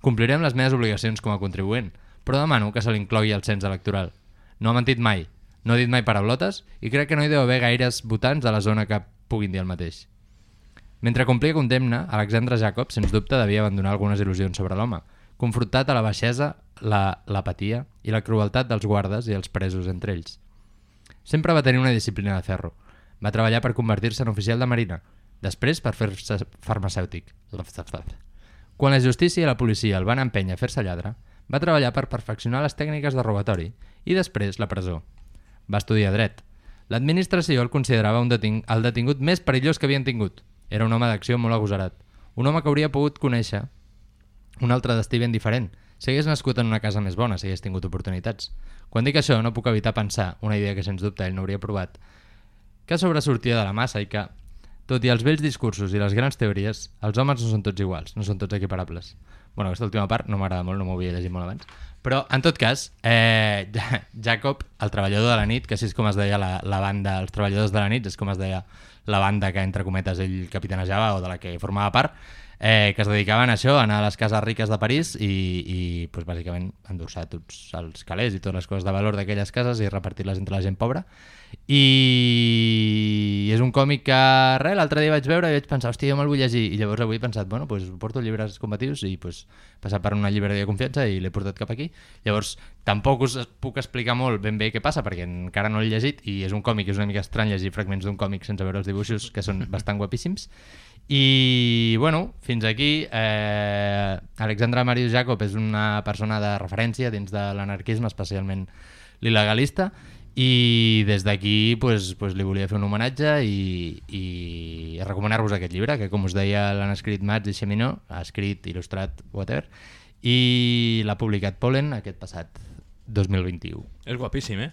Compliré les meves obligacions com a contribuent, però demano que se l'inclogui al cens electoral. No ha mentit mai, no ha dit mai paraulotes i crec que no hi deu haver gaires votants a la zona que puguin dir el mateix. Mentre complia condemna, Alexandre Jacob, sens dubte, devia abandonar algunes il·lusions sobre l'home, confrontat a la baixesa, la l'apatia i la crueltat dels guardes i els presos entre ells. Sempre va tenir una disciplina de ferro. Va treballar per convertir-se en oficial de marina, després per fer-se farmacèutic. Quan la justícia i la policia el van empènyer a fer-se lladre, va treballar per perfeccionar les tècniques de robatori i després la presó. Va estudiar dret. L'administració el considerava un deting el detingut més perillós que havien tingut. Era un home d'acció molt agosarat. Un home que hauria pogut conèixer un altre destí ben diferent, si hagués nascut en una casa més bona, si hagués tingut oportunitats. Quan dic això, no puc evitar pensar, una idea que sens dubte ell no hauria provat, que sobresortia de la massa i que, tot i els vells discursos i les grans teories, els homes no són tots iguals, no són tots equiparables. Bueno, aquesta última part no m'agrada molt, no m'ho havia llegit molt abans. Però, en tot cas, eh, Ja- Jacob, el treballador de la nit, que així és com es deia la, la banda, els treballadors de la nit, és com es deia la banda que, entre cometes, ell capitanejava o de la que formava part, eh, que es dedicaven a això, a anar a les cases riques de París i, i pues, bàsicament endur-se tots els calés i totes les coses de valor d'aquelles cases i repartir-les entre la gent pobra. I és un còmic que, res, l'altre dia vaig veure i vaig pensar, hòstia, jo me'l vull llegir. I llavors avui he pensat, bueno, pues, porto llibres combatius i pues, passar per una llibreria de confiança i l'he portat cap aquí. Llavors, tampoc us puc explicar molt ben bé què passa perquè encara no l'he llegit i és un còmic, és una mica estrany llegir fragments d'un còmic sense veure els dibuixos que són bastant guapíssims. I, bueno, fins aquí, eh, Alexandre Marius Jacob és una persona de referència dins de l'anarquisme, especialment l'il·legalista, i des d'aquí pues, pues, li volia fer un homenatge i, i recomanar-vos aquest llibre, que com us deia l'han escrit Mats i Xeminó, ha escrit, il·lustrat, whatever, i l'ha publicat Polen aquest passat 2021. És guapíssim, eh?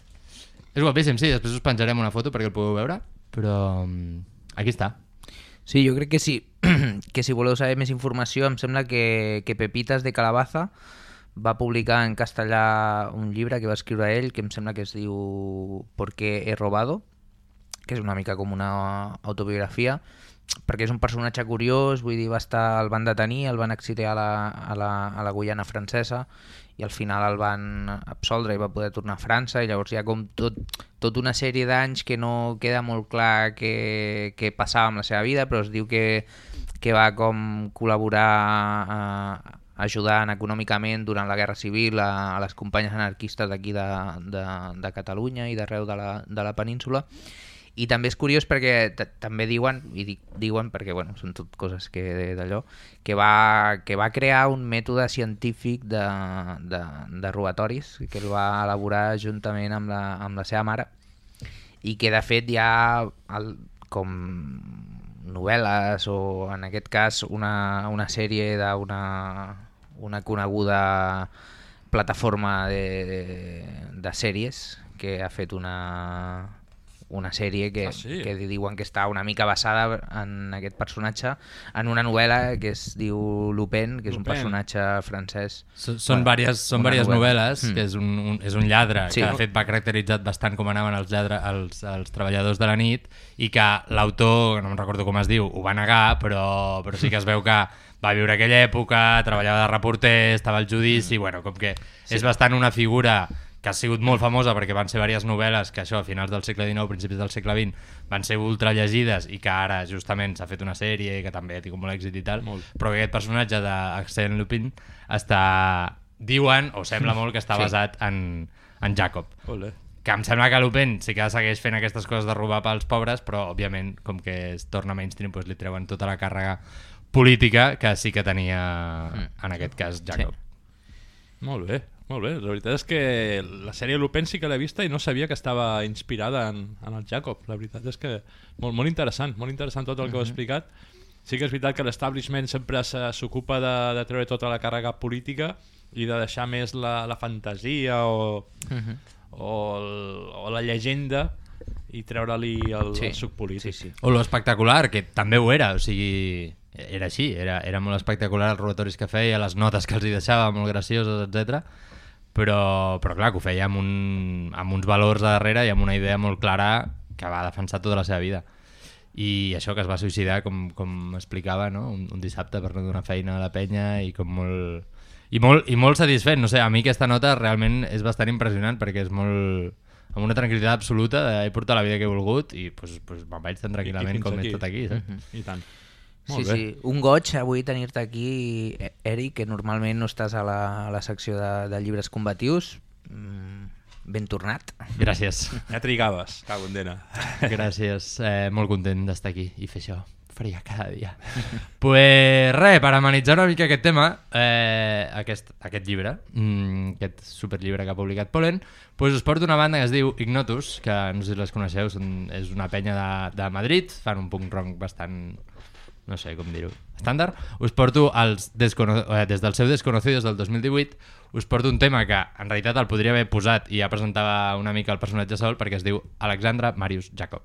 És guapíssim, sí, després us penjarem una foto perquè el pugueu veure, però mm, aquí està. Sí, jo crec que sí. que si voleu saber més informació, em sembla que, que Pepitas de Calabaza va publicar en castellà un llibre que va escriure ell, que em sembla que es diu ¿Por qué he robado? que és una mica com una autobiografia, perquè és un personatge curiós, vull dir, va estar, el van detenir, el van exiliar a la, a la, a la Guyana francesa i al final el van absoldre i va poder tornar a França i llavors hi ha com tot, tot una sèrie d'anys que no queda molt clar què, què passava amb la seva vida, però es diu que, que va com col·laborar eh, ajudant econòmicament durant la Guerra Civil a, a les companyes anarquistes d'aquí de, de, de Catalunya i d'arreu de, la, de la península i també és curiós perquè també diuen, i dic, diuen perquè bueno, són tot coses que d'allò, que va, que va crear un mètode científic de, de, de robatoris que el va elaborar juntament amb la, amb la seva mare i que de fet ha el, com novel·les o en aquest cas una, una sèrie d'una una coneguda plataforma de, de, de sèries que ha fet una, una sèrie que, Ah, sí? que diuen que està una mica basada en aquest personatge en una novel·la que es diu Lupin, que és un Lupin. personatge francès. Són, són Bueno, diverses, són diverses novel·les, Mm. que és un, un, és un lladre, Sí. que de fet va caracteritzat bastant com anaven els, lladre, els, els treballadors de la nit, i que l'autor, no me'n recordo com es diu, ho va negar, però, però sí que es veu que va viure aquella època, treballava de reporter, estava al judici, mm. bueno, com que Sí. és bastant una figura que ha sigut molt famosa perquè van ser diverses novel·les que això a finals del segle XIX, principis del segle XX van ser ultra llegides i que ara justament s'ha fet una sèrie que també ha tingut molt èxit i tal, molt. però que aquest personatge d'Arsène Lupin està, diuen, o sembla molt que està Sí. basat en, en Jacob. Olé. Que em sembla que Lupin sí que segueix fent aquestes coses de robar pels pobres, però òbviament com que es torna mainstream doncs li treuen tota la càrrega política que sí que tenia en aquest cas Jacob. Molt bé, molt bé. La veritat és que la sèrie Lupin sí que l'he vista i no sabia que estava inspirada en, en el Jacob. La veritat és que molt, molt interessant, molt interessant tot el que heu Mhm. explicat. Sí que és veritat que l'establishment sempre se- s'ocupa de, de treure tota la càrrega política i de deixar més la, la fantasia o, Mhm. o, el, o la llegenda i treure-li el, Sí, el suc polític. Sí, sí. O lo espectacular, que també ho era, o sigui, era així, era, era molt espectacular els robatoris que feia, les notes que els hi deixava, molt gracioses, etc. Però, però clar, que ho feia amb, un, amb uns valors a darrere i amb una idea molt clara que va defensar tota la seva vida. I això que es va suïcidar, com, com explicava, no? un, un dissabte per no donar feina a la penya i com molt... I molt, I molt satisfet, no sé, a mi aquesta nota realment és bastant impressionant perquè és molt amb una tranquil·litat absoluta, de, he portat la vida que he volgut i pues, pues, me'n vaig tan tranquil·lament com he estat aquí. Saps? I tant. Sí, bé. sí, un goig avui tenir-te aquí, eh, Eric, que normalment no estàs a la, a la secció de, de llibres combatius. Mm, ben tornat. Gràcies. Ja trigaves, cago en dena. Gràcies, eh, molt content d'estar aquí i fer això. Faria cada dia. pues res, per amenitzar una mica aquest tema, eh, aquest, aquest llibre, mm, aquest superllibre que ha publicat Polen, pues us porto una banda que es diu Ignotus, que no sé si les coneixeu, són, és una penya de, de Madrid, fan un punk rock bastant no sé com dir-ho, estàndard. Us porto els descono eh, des del seu Desconocidos del 2018, us porto un tema que en realitat el podria haver posat i ja presentava una mica el personatge sol perquè es diu Alexandra Marius Jacob.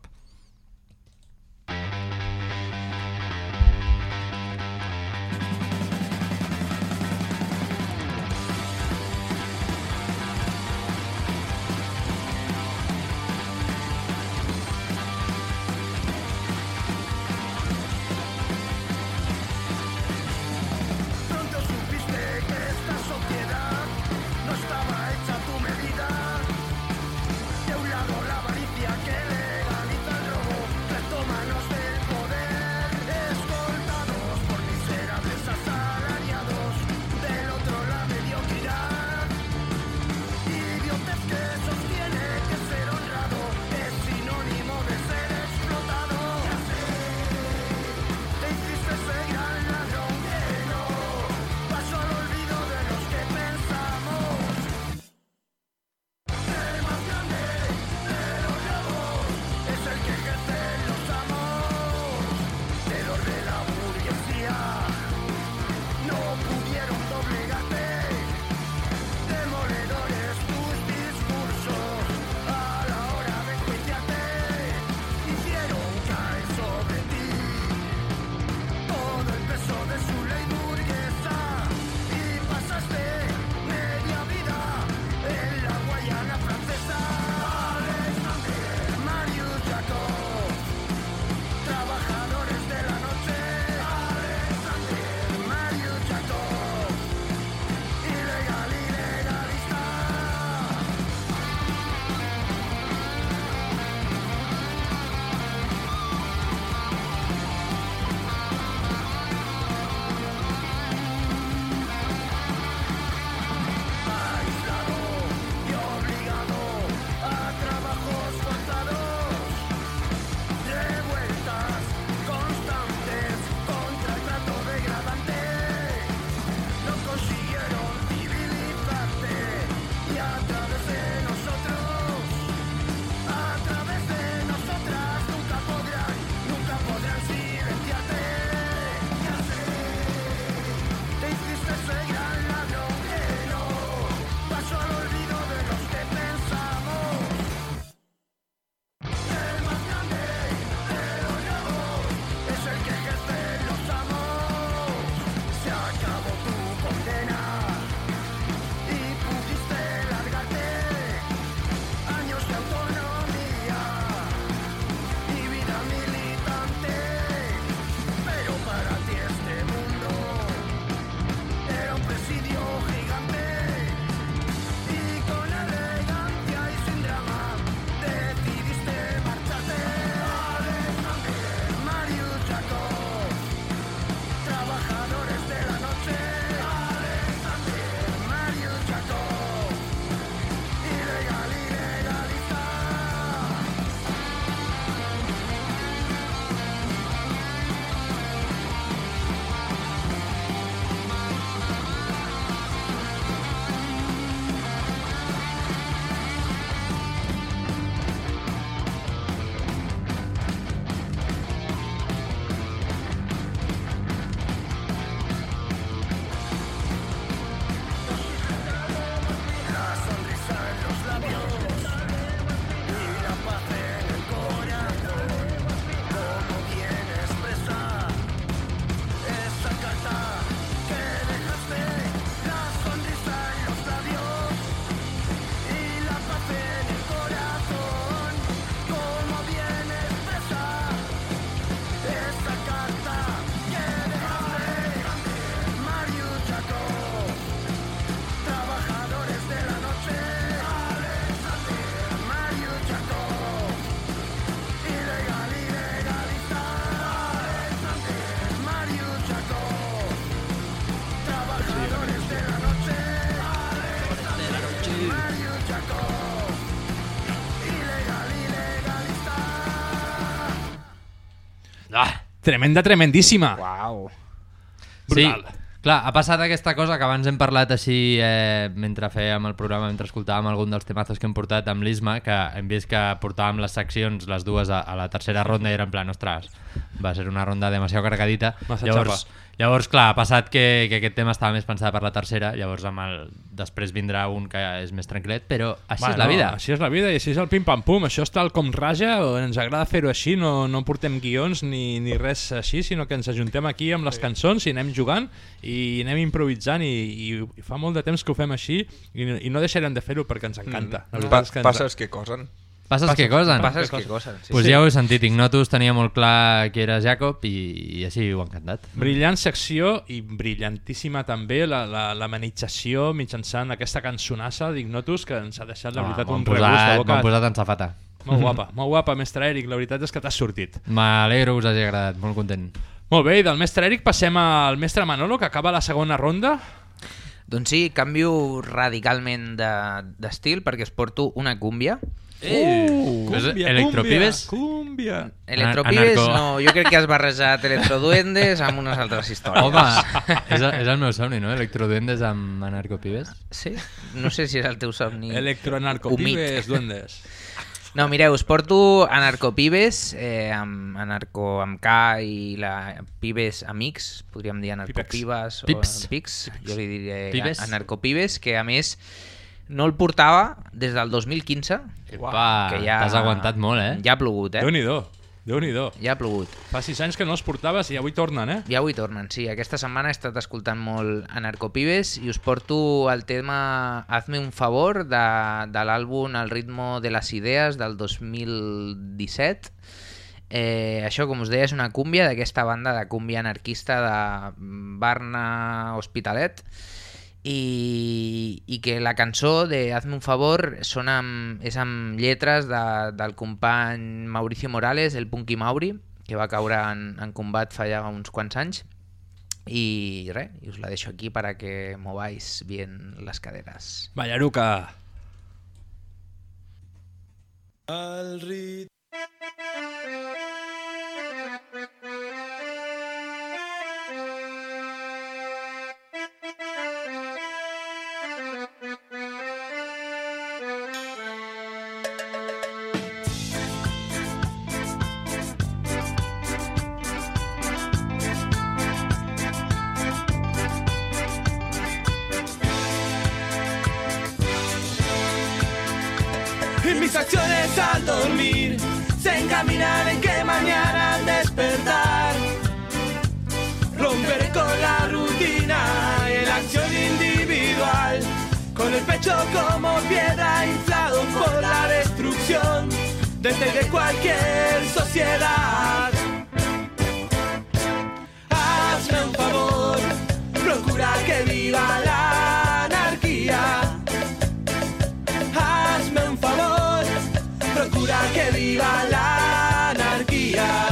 Tremenda, tremendíssima. Uau. Brutal. Sí, clar, ha passat aquesta cosa que abans hem parlat així eh, mentre fèiem el programa, mentre escoltàvem algun dels temazos que hem portat amb l'Isma, que hem vist que portàvem les seccions, les dues, a, a la tercera ronda i era en plan, ostres, va ser una ronda demasiado cargadita. Massa llavors, xapa. llavors, clar, ha passat que, que aquest tema estava més pensat per la tercera, llavors amb el, després vindrà un que és més tranquil·let, però així Bueno, és la vida. Així és la vida i així és el pim-pam-pum. Això és tal com raja, o ens agrada fer-ho així, no, no portem guions ni, ni res així, sinó que ens ajuntem aquí amb les cançons i anem jugant i anem improvisant i, i, i fa molt de temps que ho fem així i, i no deixarem de fer-ho perquè ens encanta. Veritat Pa que ens- passes que cosen. Passes que cosen. Passes que cosen, sí. pues Sí. ja ho he sentit, Ignotus tenia molt clar qui era Jacob i, i així ho ha encantat. Brillant secció i brillantíssima també la, la, l'amenització mitjançant aquesta cançonassa d'Ignotus que ens ha deixat la Ah, veritat un han regust de posat, boca. m'ho han posat en safata. Molt guapa, molt guapa, mestre Eric. La veritat és que t'has sortit. M'alegro que us hagi agradat, molt content. Molt bé, i del mestre Eric passem al mestre Manolo, que acaba la segona ronda. Doncs sí, canvio radicalment de- d'estil perquè es porto una cúmbia. Uh, és Electropibes? Cúmbia. Electropibes, Anarco. no, jo crec que has barrejat electroduendes amb unes altres històries. Home, és, és el meu somni, no? Electroduendes amb anarcopibes. Sí? No sé si és el teu somni. Electroanarcopibes, duendes. No, mireu, us porto anarcopibes, eh, amb anarco amb K i la pibes amics, podríem dir anarcopibes Pips. o pics, jo li diré Pibes. anarcopibes, que a més no el portava des del 2015. Epa, t'has aguantat molt, eh? Ja ha plogut, eh? Déu-n'hi-do, Déu-n'hi-do. Ja ha plogut. Fa sis anys que no els portaves i avui tornen, eh? I avui tornen, sí. Aquesta setmana he estat escoltant molt Anarcopibes i us porto el tema Hazme un favor de, de l'àlbum El ritmo de les idees del 2017. Eh, això, com us deia, és una cúmbia d'aquesta banda de cúmbia anarquista de Barna Hospitalet i, i que la cançó de Hazme un favor són amb, és amb lletres de, del company Mauricio Morales, el Punky Mauri, que va caure en, en combat fa ja uns quants anys i res, i us la deixo aquí para que mováis bien las caderas. Ballaruca. Al rit... acciones al dormir se encaminan en que mañana al despertar romperé con la rutina y la acción individual con el pecho como piedra inflado por la destrucción desde de cualquier sociedad. Hazme un favor, procura que viva la que viva la anarquía.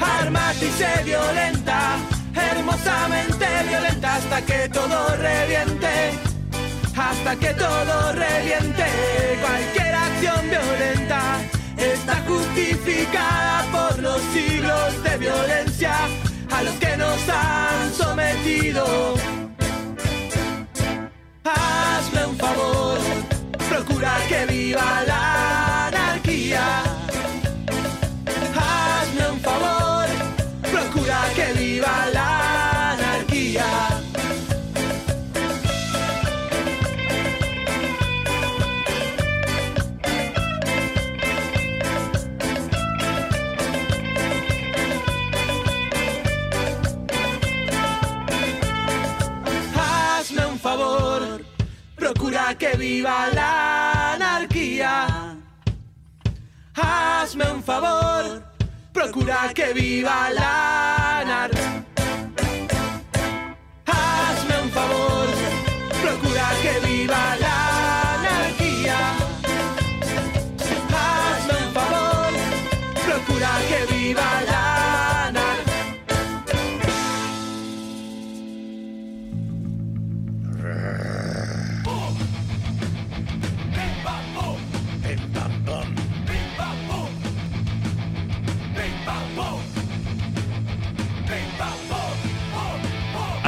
Armate y sé violenta, hermosamente violenta hasta que todo reviente hasta que todo reviente. Cualquier acción violenta está justificada por los siglos de violencia a los que nos han sometido. Hazme un favor, procura que viva la la anarquía. Hazme un favor, procura que viva la anarquía. Hazme un favor, procura que viva la anarquía. Hazme un favor, procura que viva la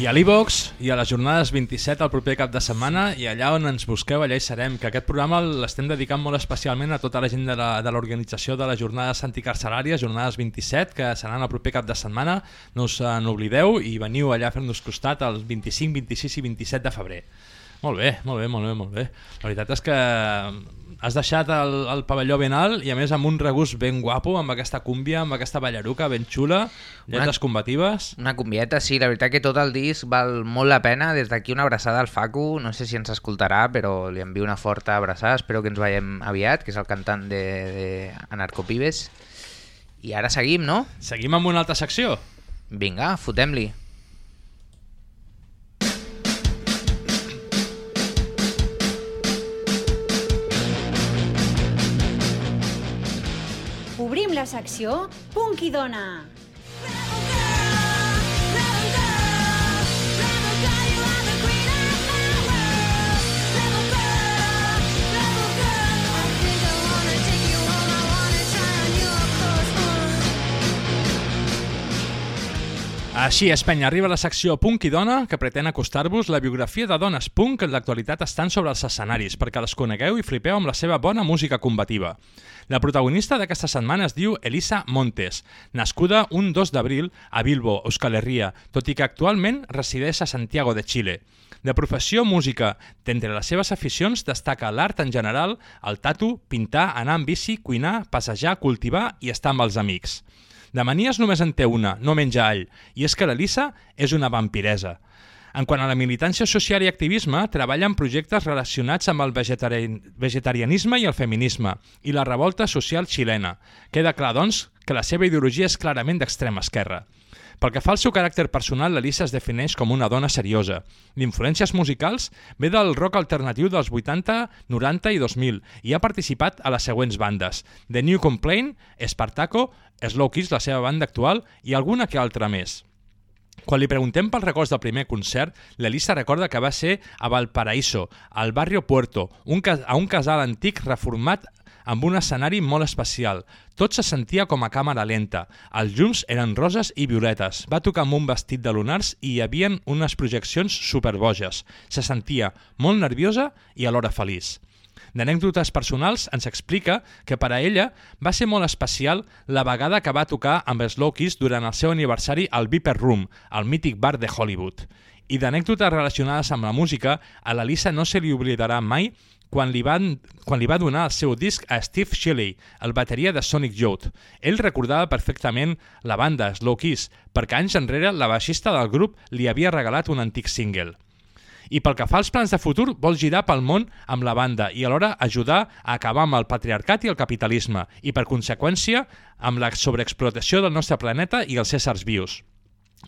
I a l'Ivox i a les jornades 27 el proper cap de setmana i allà on ens busqueu, allà hi serem, que aquest programa l'estem dedicant molt especialment a tota la gent de l'organització de, de les jornades anticarceràries, jornades 27, que seran el proper cap de setmana, no us en oblideu i veniu allà a fer-nos costat el 25, 26 i 27 de febrer. Molt bé, molt bé, molt bé, molt bé. La veritat és que has deixat el, el pavelló ben alt i a més amb un regust ben guapo, amb aquesta cúmbia, amb aquesta ballaruca ben xula, lletres combatives... Una cumbieta, sí, la veritat que tot el disc val molt la pena. Des d'aquí una abraçada al Facu, no sé si ens escoltarà, però li envio una forta abraçada, espero que ens veiem aviat, que és el cantant de, de Anarcopibes. I ara seguim, no? Seguim amb una altra secció? Vinga, fotem-li. Secció Punk i Dona. Així és, penya, arriba la secció Punk i Dona, que pretén acostar-vos la biografia de dones punk que en l'actualitat estan sobre els escenaris, perquè les conegueu i flipeu amb la seva bona música combativa. La protagonista d'aquesta setmana es diu Elisa Montes, nascuda un 2 d'abril a Bilbo, Euskal Herria, tot i que actualment resideix a Santiago de Chile. De professió música, d'entre les seves aficions destaca l'art en general, el tatu, pintar, anar amb bici, cuinar, passejar, cultivar i estar amb els amics. De manies només en té una, no menja all, i és que l'Elisa és una vampiresa. En quant a la militància social i activisme, treballa en projectes relacionats amb el vegetari vegetarianisme i el feminisme i la revolta social xilena. Queda clar, doncs, que la seva ideologia és clarament d'extrema esquerra. Pel que fa al seu caràcter personal, l'Elisa es defineix com una dona seriosa. D'influències musicals ve del rock alternatiu dels 80, 90 i 2000 i ha participat a les següents bandes. The New Complaint, Espartaco, Slow Kiss, la seva banda actual, i alguna que altra més. Quan li preguntem pels records del primer concert, l'Elisa recorda que va ser a Valparaíso, al barrio Puerto, un a un casal antic reformat amb un escenari molt especial. Tot se sentia com a càmera lenta. Els llums eren roses i violetes. Va tocar amb un vestit de lunars i hi havia unes projeccions superboges. Se sentia molt nerviosa i alhora feliç. D'anècdotes personals ens explica que per a ella va ser molt especial la vegada que va tocar amb Slow Kiss durant el seu aniversari al Viper Room, el mític bar de Hollywood. I d'anècdotes relacionades amb la música, a la Lisa no se li oblidarà mai quan li, van, quan li va donar el seu disc a Steve Shelley, el bateria de Sonic Youth. Ell recordava perfectament la banda Slow Kiss, perquè anys enrere la baixista del grup li havia regalat un antic single. I pel que fa als plans de futur, vol girar pel món amb la banda i alhora ajudar a acabar amb el patriarcat i el capitalisme i, per conseqüència, amb la sobreexplotació del nostre planeta i els éssers vius.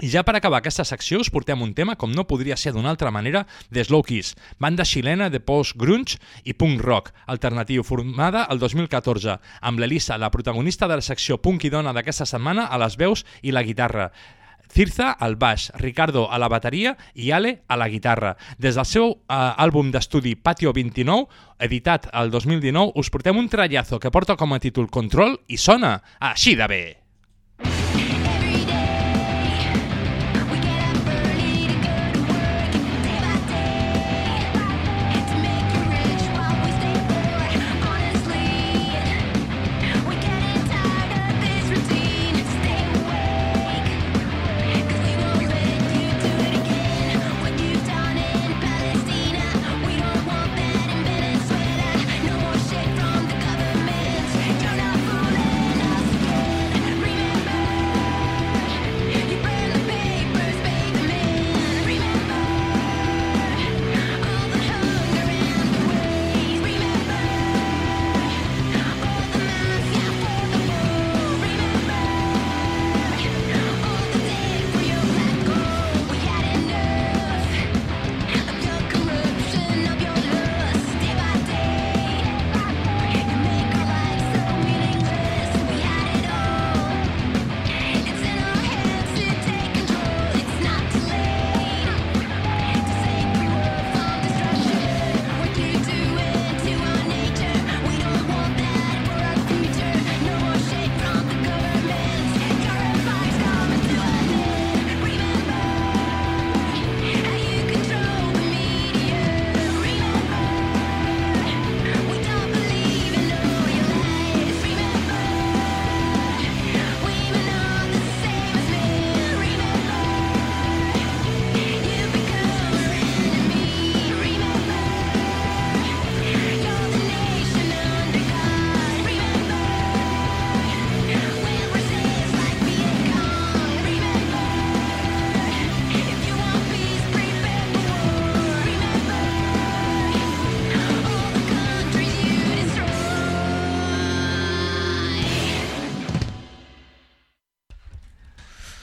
I ja per acabar aquesta secció us portem un tema, com no podria ser d'una altra manera, de Slow Kiss, banda xilena de post-grunge i punk rock, alternatiu, formada el 2014, amb l'Elisa, la protagonista de la secció punk i dona d'aquesta setmana, a les veus i la guitarra. Cirza al baix, Ricardo a la bateria i Ale a la guitarra. Des del seu uh, àlbum d'estudi Patio 29, editat el 2019, us portem un trallazo que porta com a títol Control i sona així de bé.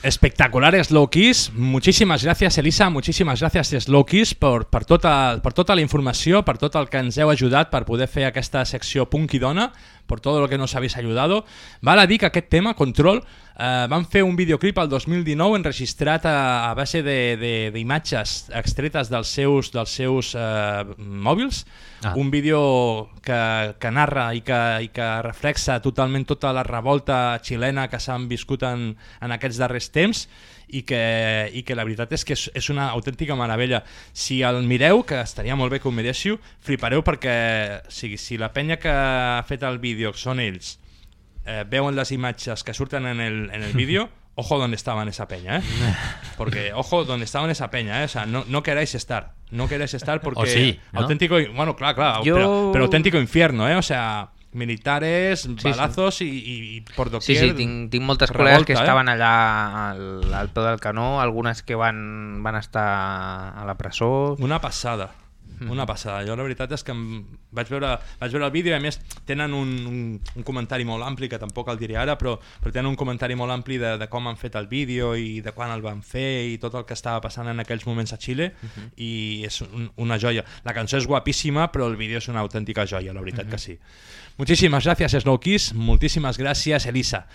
Espectacular Slow Kiss. Muchísimas gracias, Elisa. Muchísimas gracias, Slow Kiss, per, per, tota, per tota la informació, per tot el que ens heu ajudat per poder fer aquesta secció Punk i Dona, por todo lo que nos habéis ayudado. Val a dir que aquest tema, Control, eh, van fer un videoclip al 2019 enregistrat a, a base de- de- d'imatges extretes dels seus, dels seus eh, mòbils. Ah. Un vídeo que, que narra i que, i que reflexa totalment tota la revolta xilena que s'han viscut en, en aquests darrers temps i que, i que la veritat és que és, és una autèntica meravella. Si el mireu, que estaria molt bé que ho miréssiu, flipareu perquè si, si la penya que ha fet el vídeo són ells, eh, veuen les imatges que surten en el, en el vídeo, ojo donde estaban esa peña, ¿eh? Porque, ojo donde estaban esa peña, ¿eh? O sea, no, no queráis estar. No queráis estar porque... O sí, ¿no? Auténtico... Bueno, claro, claro. Yo- Pero, pero auténtico infierno, ¿eh? O sea, militares, sí. balazos y, y, y por Sí, doquier... sí, tinc, tinc moltes revolta, col·legues que eh? estaven allà al, al peu del canó, algunes que van, van estar a la presó. Una passada. Una passada. Jo la veritat és que em vaig veure, vaig veure el vídeo i a més tenen un, un, un comentari molt ampli, que tampoc el diré ara, però, però tenen un comentari molt ampli de, de com han fet el vídeo i de quan el van fer i tot el que estava passant en aquells moments a Xile i és un, una joia. La cançó és guapíssima, però el vídeo és una autèntica joia, la veritat que sí. Moltíssimes gràcies, Slow Kiss. Moltíssimes gràcies, Elisa.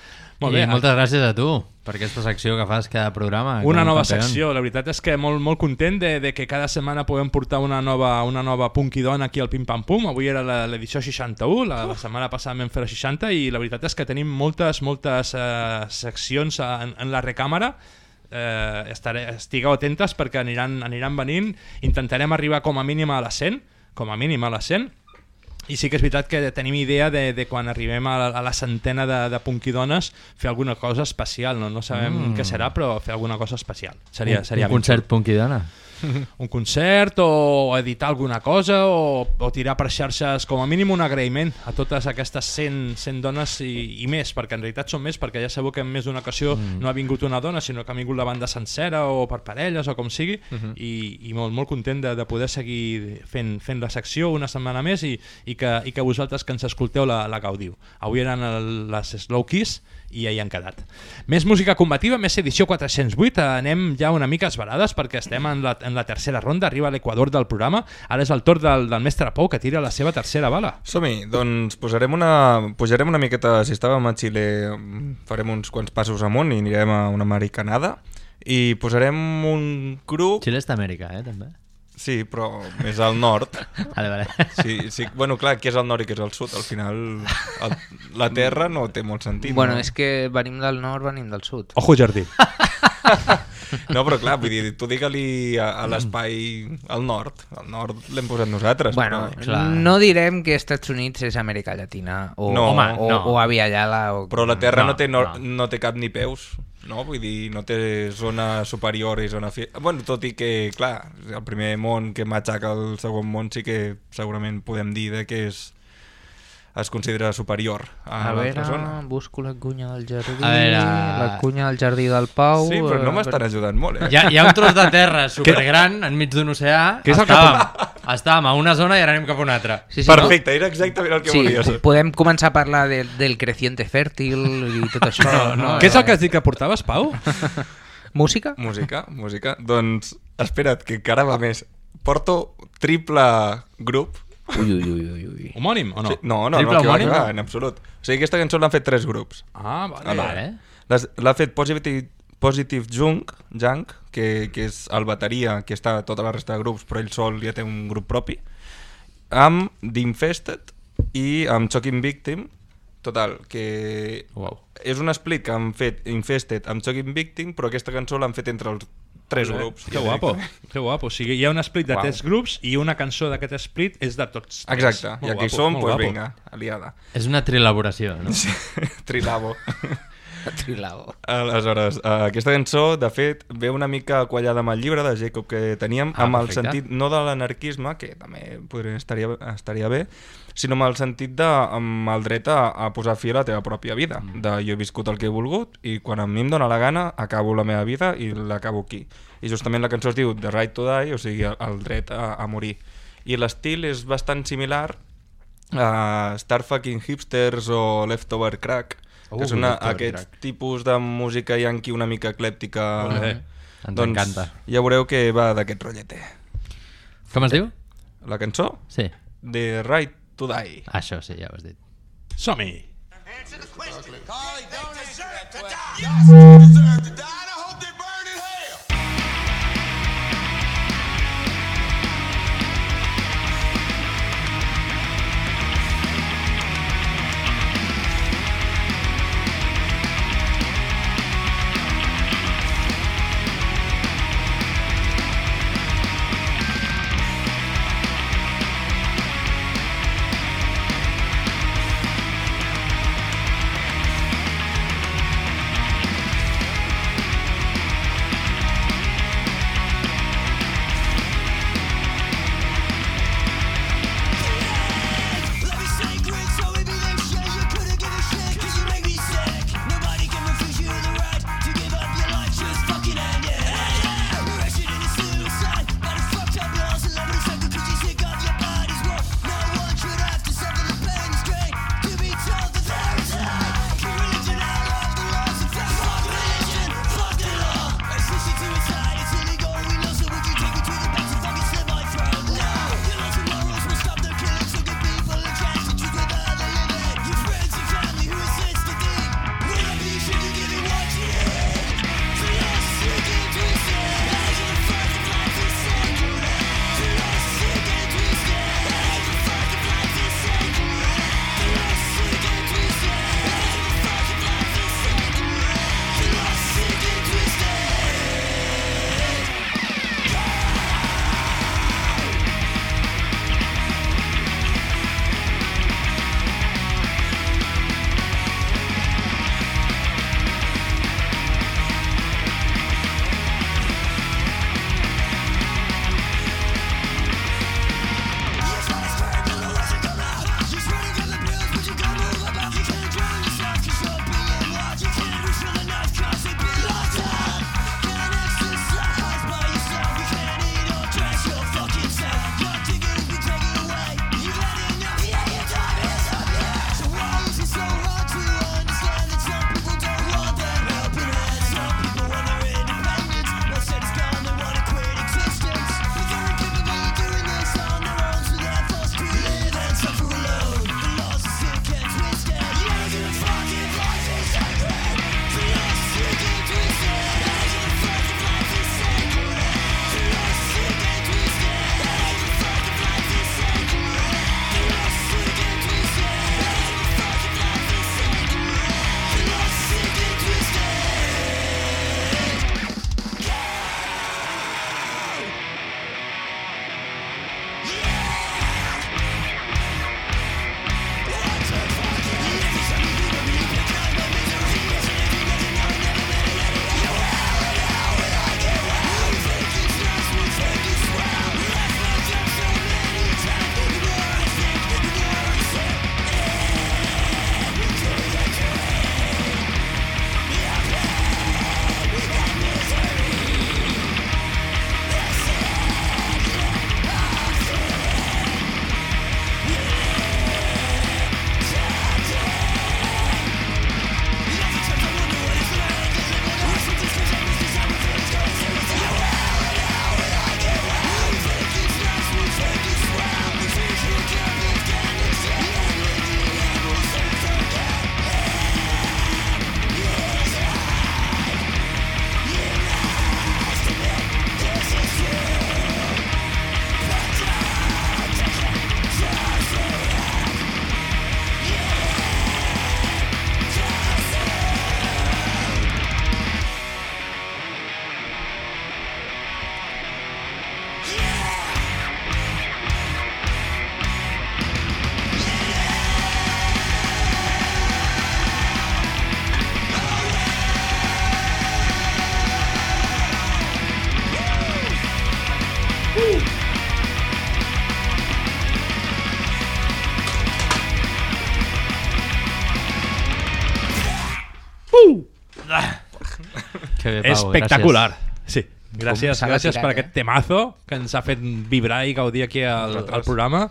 Molt I bé, moltes gràcies a tu per aquesta secció que fas cada programa. una nova campion. secció, la veritat és que molt, molt content de, de que cada setmana puguem portar una nova, una nova punk i dona aquí al Pim Pam Pum, avui era l'edició 61, la, la setmana passada vam fer la 60 i la veritat és que tenim moltes, moltes eh, seccions en, en la recàmera. Eh, estaré, estigueu atentes perquè aniran, aniran venint, intentarem arribar com a mínim a la 100, com a mínim a la 100 i sí que és veritat que tenim idea de, de quan arribem a la, a la centena de, de punk i dones fer alguna cosa especial, no, no sabem Mm. què serà, però fer alguna cosa especial. Seria, un, seria un concert punk i dona. Un concert o editar alguna cosa o, o tirar per xarxes com a mínim un agraïment a totes aquestes 100, 100 dones i, i més, perquè en realitat són més perquè ja sabeu que en més d'una ocasió Mm. no ha vingut una dona sinó que ha vingut la banda sencera o per parelles o com sigui Mhm. i, i molt, molt content de, de poder seguir fent, fent la secció una setmana més i, i, que, i que vosaltres que ens escolteu la, la gaudiu. Avui eren el, les Slow Kiss i ja hi han quedat. Més música combativa, més edició 408, anem ja una mica esbarades perquè estem en la, en la tercera ronda, arriba a l'equador del programa, ara és el torn del, del mestre Pou que tira la seva tercera bala. Som-hi, doncs posarem una, pujarem una miqueta, si estàvem a Xile farem uns quants passos amunt i anirem a una americanada i posarem un grup... Xile és d'Amèrica, eh, també. Sí, però més al nord. Vale, vale. Sí, sí, bueno, clar, què és el nord i què és el sud? Al final, el, la terra no té molt sentit. Bueno, no? és que venim del nord, venim del sud. Ojo, Jardí. No, però clar, vull dir, tu digue-li a, a l'espai al nord. Al nord l'hem posat nosaltres. Bueno, però... no direm que Estats Units és Amèrica Llatina o, No, o, home, o, no. o Aviala. O... Però la Terra no, No, té no, no. no té cap ni peus, no? Vull dir, no té zona superior i zona... Fi... Bueno, tot i que, clar, el primer món que matxaca el segon món sí que segurament podem dir de que és es considera superior a, A l'altra zona. busco la cunya del jardí, A veure, la cunya del jardí del Pau... Sí, però no eh, m'estan ajudant molt, eh? Hi ha, hi ha un tros de terra supergran enmig d'un oceà. Què és el que estàvem, estàvem a una zona i ara anem cap a una altra. Sí, sí, Perfecte, era exactament el que sí, volia ser. podem començar a parlar de, del creciente fèrtil i tot això. No, no, Què és el que has dit que portaves, Pau? Música? Música, música. Doncs, espera't, que encara va més. Porto triple grup. Ui, ui, ui, ui, ui. Homònim o no? Sí, no, no, Triple no, que va, homònim? que va, en absolut. O sigui, aquesta cançó l'han fet tres grups. Ah, vale. Vale. Vale. L'ha fet Positive, Positive Junk, Junk que, que és el bateria, que està a tota la resta de grups, però ell sol ja té un grup propi, amb The Infested i amb Choking Victim, total, que wow. és un split que han fet Infested amb Choking Victim, però aquesta cançó l'han fet entre els tres bé. grups. Que guapo, que guapo. O sigui, hi ha un split de Uau. tres grups i una cançó d'aquest split és de tots tres. Exacte, Molt i aquí guapo, som, doncs guapo. vinga, aliada. És una trilaboració, no? Sí, trilabo. Trilabo. Aleshores, uh, aquesta cançó, de fet, ve una mica quallada amb el llibre de Jacob que teníem, Ah, amb el perfecte. sentit no de l'anarquisme, que també podria, estaria, estaria bé, sinó amb el sentit de, amb el dret a, a posar fi a la teva pròpia vida, mm. de jo he viscut el que he volgut i quan a mi em dóna la gana acabo la meva vida i l'acabo aquí. I justament la cançó es diu The Right to Die, o sigui, el, el dret a, a morir. I l'estil és bastant similar a Star Fucking Hipsters o Leftover Crack, uh, que són aquests crack. tipus de música yankee una mica eclèptica. Molt eh? Ens doncs, encanta. Ja veureu que va d'aquest rotllet. Eh? Com es diu? La cançó? Sí. The Right to die. Ah, això sí, ja ho has dit. Som-hi! Answer the question. Carly, don't deserve to die. Yes, deserve to die. Pau, espectacular. Gràcies. Sí. Gràcies, Com gràcies per eh? aquest temazo que ens ha fet vibrar i gaudir aquí al, al programa.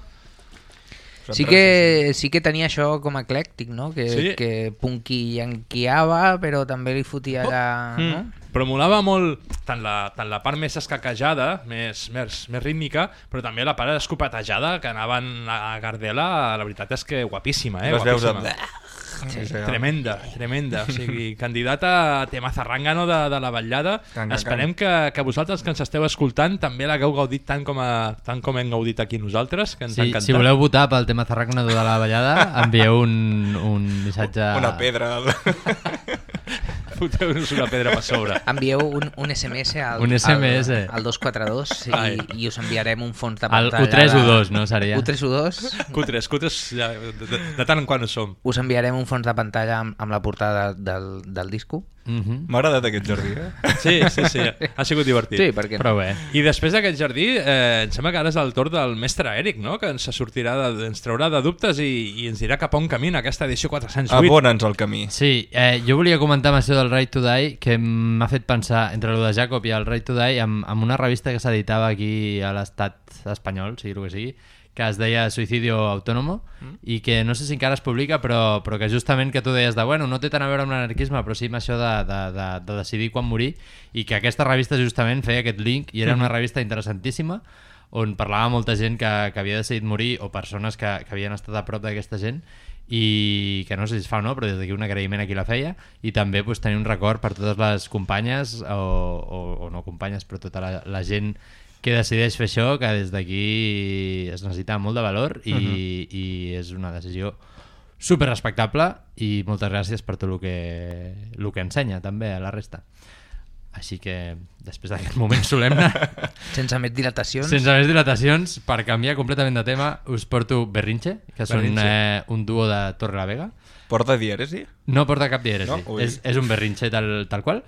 Sí que, sí que tenia això com a eclèctic, no? Que, sí. que punquillanquiava, però també li fotia oh. la... Mm. No? Però molava molt tant la, tant la part més escaquejada, més, més, més rítmica, però també la part escopatejada que anaven a Gardela, la veritat és que guapíssima, eh? Les guapíssima. veus amb... Sí, sí, Tremenda, tremenda. O sigui, candidata a tema zarrangano de, de la vetllada. Can, can, Esperem que, que vosaltres que ens esteu escoltant també l'hagueu gaudit tant com, a, tant com hem gaudit aquí nosaltres, que ens ha Si, encantat. si voleu votar pel tema Zarragna de la Vallada, envieu un, un missatge... Una pedra. Al... Foteu-nos una pedra per sobre. Envieu un, un SMS al, Un SMS. al, al 242 Ai. i, i us enviarem un fons de El pantalla. U3 U2, no, seria? U3 U2. Cutres, cutres, ja, de, de, de tant en quant som. Us enviarem un fons de pantalla amb, amb la portada del, del disco. Mhm. M'ha agradat aquest jardí, eh? Sí, sí, sí, ha sigut divertit. Sí, perquè Però bé. I després d'aquest jardí, eh, em sembla que ara és el torn del mestre Eric, no? que ens sortirà, de, ens traurà de dubtes i, i ens dirà cap a on camina aquesta edició 408. Abona'ns el camí. Sí, eh, jo volia comentar amb això del Right to Die que m'ha fet pensar, entre el de Jacob i el Right to Die, amb, amb una revista que s'editava aquí a l'estat espanyol, sigui el que sigui, que es deia Suicidio Autónomo Mm. i que no sé si encara es publica però, però que justament que tu deies de bueno, no té tant a veure amb l'anarquisme però sí amb això de, de, de, de decidir quan morir i que aquesta revista justament feia aquest link i era una revista interessantíssima on parlava molta gent que, que havia decidit morir o persones que, que havien estat a prop d'aquesta gent i que no sé si es fa o no, però des d'aquí un agraïment a qui la feia i també pues, tenir un record per totes les companyes o, o, o no companyes però tota la, la gent que decideix fer això que des d'aquí es necessita molt de valor i, Mhm. i és una decisió super respectable i moltes gràcies per tot el que, el que ensenya també a la resta així que després d'aquest moment solemne Sense més dilatacions. sense més dilatacions, per canviar completament de tema, us porto Berrinche, que són Berrinche. eh, un duo de Torre la Vega. Porta dièresi? No porta cap dièresi, No? Ui. és, és un berrinche tal, tal qual.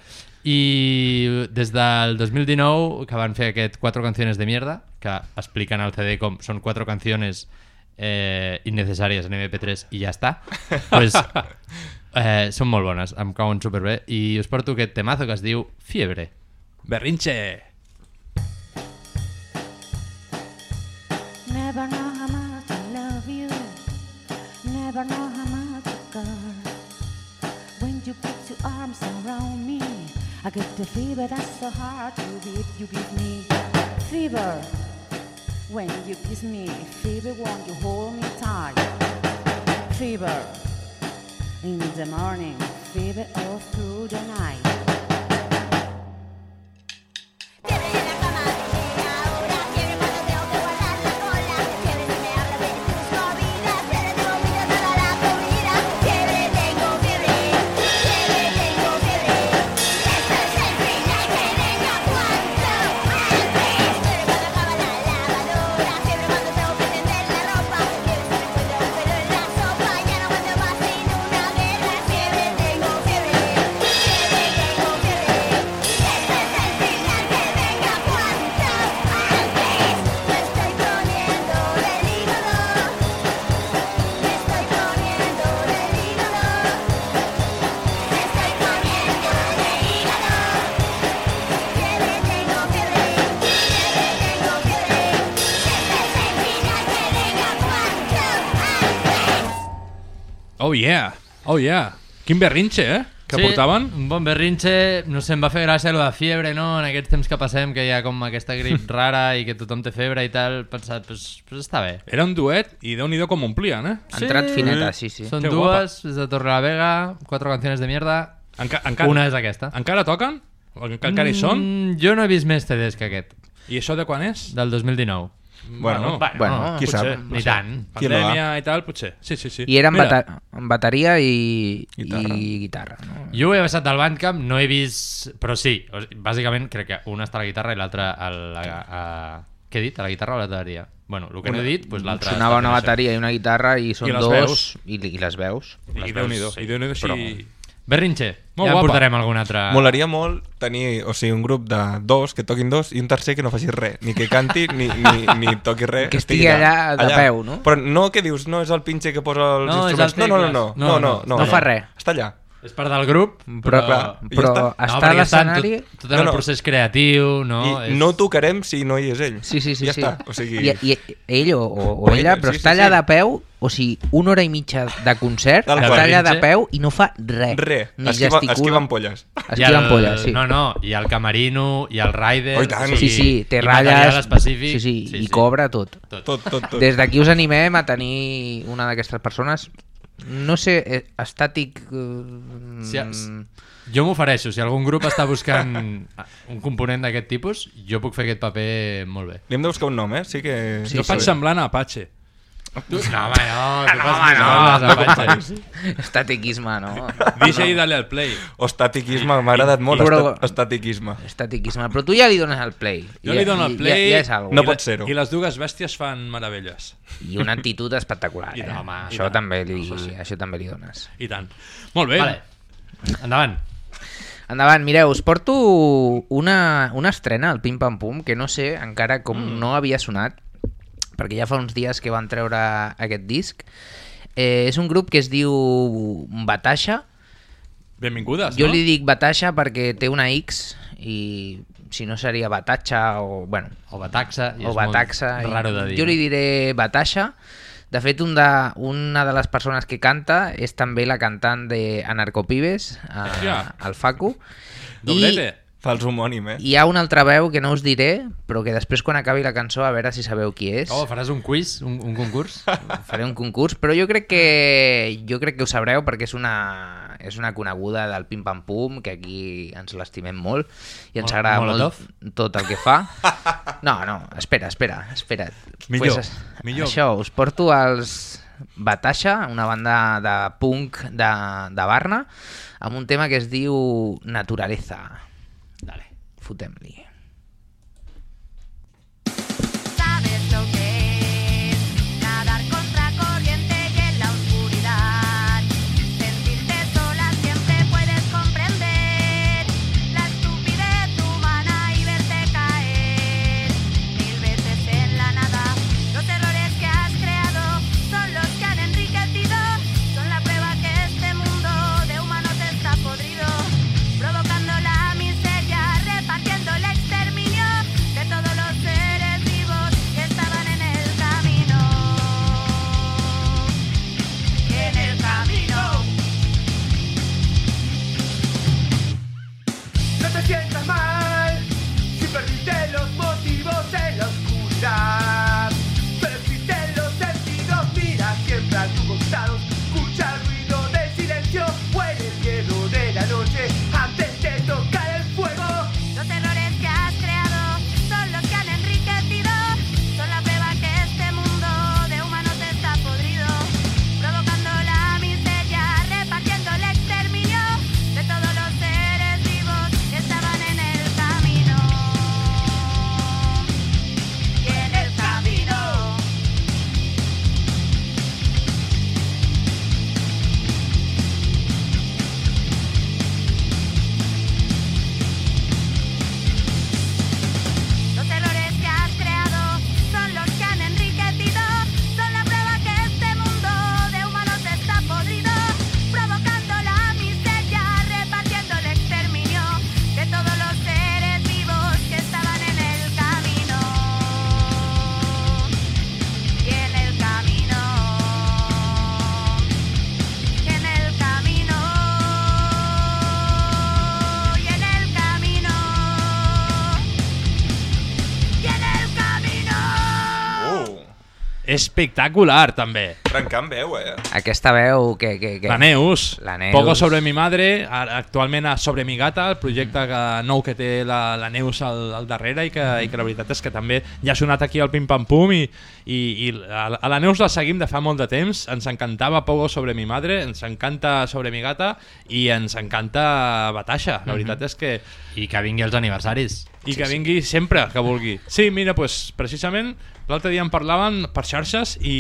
I des del 2019, que van fer aquest Cuatro canciones de mierda, que expliquen al CD com són quatre canciones eh, innecessàries en MP3 i ja està, pues, eh, són molt bones, em cauen superbé. I us porto aquest temazo que es diu Fiebre. Berrinche! Around me, I get the fever that's so hard to beat. You give me fever. When you kiss me, fever, won't you hold me tight? Fever. In the morning, fever all through the night. Oh yeah, oh yeah. Quin berrinche, eh? Que sí, portaven. un bon berrinche, no sé, em va fer gràcia lo de fiebre, no? En aquests temps que passem, que hi ha com aquesta grip rara i que tothom té febre i tal, he pensat, pues, pues està bé. Era un duet i déu nhi com omplien, eh? Entrat fineta, sí, sí. Són Que dues, des de Torre la Vega, quatre canciones de mierda, Enca encara, una és aquesta. Encara toquen? Enca encara hi són? Mm, jo no he vist més CDs que aquest. I això de quan és? Del 2019. Bueno, bueno, qui potser, sap? Ni tant. Qui Pandèmia i tal, potser. Sí, sí, sí. I era amb, Mira, bata amb bateria i Guitarra. i guitarra no? Jo ho he passat del Bandcamp, no he vist... Però sí, o sigui, bàsicament crec que una està a la guitarra i l'altra a la... A... Què he dit? A la guitarra o a la bateria? Bueno, el que no he dit, doncs l'altra... Sonava una bateria i una guitarra i són I les dos veus. i, i les veus. I Les déu-n'hi-do, veus, i déu-n'hi-do així... Però- Berrinche, Molt ja en guapa. portarem algun altre... Molaria molt tenir o sigui, un grup de dos que toquin dos i un tercer que no faci res, ni que canti ni, ni, ni toqui res. Que estigui allà de peu, no? Però no que dius, no és el pinche que posa els No, instruments. el No, no, no, tecles. no, no, no, no, no fa res. Està allà. És part del grup, Però- però... clar, però no, està a perquè estan l'escenari- Tot, tot en el procés creatiu, no? I no tocarem si no hi és ell. Sí, sí, sí. Ja sí. està. O sigui... I, i ell o, o, O o ella, però sí, està sí, allà sí. de peu, o sigui, una hora i mitja de concert, Tal està allà de peu i no fa res. Res. Ni Esquiva- gesticula. esquiva ampolles. I Esquiva el- ampolles, sí. No, no, i el camerino, i el rider... Oh, i tant. Sí, sí, té i material ratlles, específic. sí, sí, i cobra tot. Tot. Tot, tot, tot. Des d'aquí us animem a tenir una d'aquestes persones, no sé, eh, estàtic... Eh, Si, s- jo m'ofereixo, si algun grup està buscant un component d'aquest tipus, jo puc fer aquest paper molt bé. Li hem de buscar un nom, eh? Sí que... Jo faig semblant a Apache. No, home, no, No, no. no, no. Estatiquisme, no? DJ i dale al play. O estatiquisme, m'ha agradat molt, Però- estat, estatiquisme. Estatiquisme. Però tu ja li dones el play. Jo ja, li dono el play Ja, ja és algo. No i pot ser-ho. I les dues bèsties fan meravelles. I una actitud espectacular. I Eh? tant, home, i això, tant. també li, Això sí. això també li dones. I tant. Molt bé. Vale. Endavant. Endavant, mireu, us porto una, una estrena al Pim Pam Pum que no sé encara com mm. no havia sonat perquè ja fa uns dies que van treure aquest disc. Eh, és un grup que es diu Batasha. Benvingudes, Jo no? li dic Batasha perquè té una X i si no seria Batacha o... Bueno, O Bataxa. i o Bataxa. i- Raro de dir. Jo li diré Batasha. De fet, un de, una de les persones que canta és també la cantant de Anarcopibes, a, Hòstia. el Facu. Doblete. Fals homònim, eh? I hi ha una altra veu que no us diré, però que després quan acabi la cançó a veure si sabeu qui és. Oh, faràs un quiz, un, un concurs? Faré un concurs, però jo crec que jo crec que ho sabreu perquè és una, és una coneguda del Pim Pam Pum, que aquí ens l'estimem molt i ens Mol- agrada Molotov? molt tot el que fa. No, no, espera, espera, espera't. Millor, Pues, millor. Això, us porto als Batasha, una banda de punk de, de Barna, amb un tema que es diu Naturaleza. Dale. Fotem-li. Espectacular, també. trencant veu, eh? Aquesta veu que... que, que... La Neus. La Neus. Poco sobre mi madre, actualment a Sobre mi gata, el projecte que, nou que té la, la Neus al, al darrere i que, i que la veritat és que també ja ha sonat aquí al Pim Pam Pum i, i, i a, a la Neus la seguim de fa molt de temps, ens encantava Pogo sobre mi madre, ens encanta Sobre mi gata i ens encanta Batasha, la veritat és que... I que vingui als aniversaris. I que vingui sempre que vulgui. Sí, mira, pues, precisament l'altre dia en parlaven per xarxes i,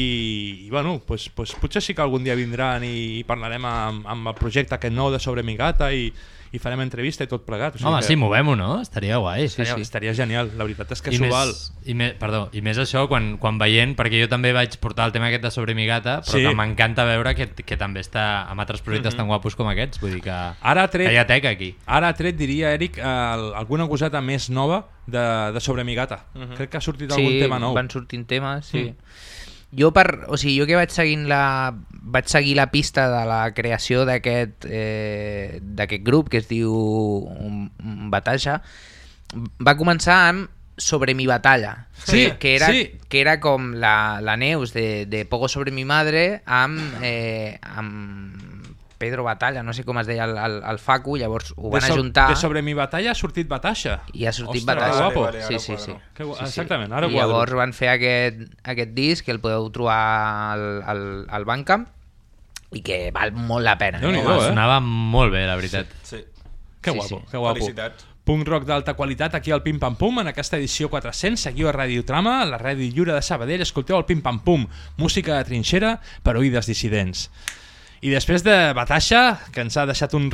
i bueno, pues, pues, potser sí que algun dia vindran i, i parlarem amb, amb el projecte aquest nou de Sobre mi gata i, i farem entrevista i tot plegat. O Home, que- sí, movem-ho, no? Estaria guai. Estaria, estaria genial, la veritat és que I s'ho val. i més, perdó, I més això, quan, quan veient, perquè jo també vaig portar el tema aquest de sobre mi gata, però Sí. que m'encanta veure que, que també està amb altres projectes Mhm. tan guapos com aquests, vull dir que, Ara tret, que hi ha teca aquí. Ara tret, diria, Eric, eh, alguna coseta més nova de, de Sobre mi gata. Mhm. Crec que ha sortit sí, algun tema nou. van sortint temes, sí. Mm. Jo, per, o sigui, jo que vaig seguint la, vaig seguir la pista de la creació d'aquest eh, d'aquest grup que es diu Batalla, va començar amb sobre mi batalla Sí, que era, sí. que era com la, la Neus de, de Pogo sobre mi madre amb, eh, amb Pedro Batalla, no sé com es deia el, el, el Facu, llavors ho van de, so- ajuntar de sobre mi batalla ha sortit Batasha. i ha sortit Ostres, Batalla. que guapo. Vale, vale, sí, sí, sí. Que sí, sí. exactament, ara I quadro. llavors van fer aquest, aquest disc que el podeu trobar al, al, al Bandcamp i que val molt la pena. Déu-n'hi-do, Home, eh? sonava molt bé, la veritat. Sí. Que Sí, guapo, sí. que guapo. Felicitats. Punk rock d'alta qualitat aquí al Pim Pam Pum en aquesta edició 400. Seguiu a Radio Trama, la ràdio lliure de Sabadell. Escolteu el Pim Pam Pum, música de trinxera per oïdes dissidents. I després de Batasha, que ens ha deixat un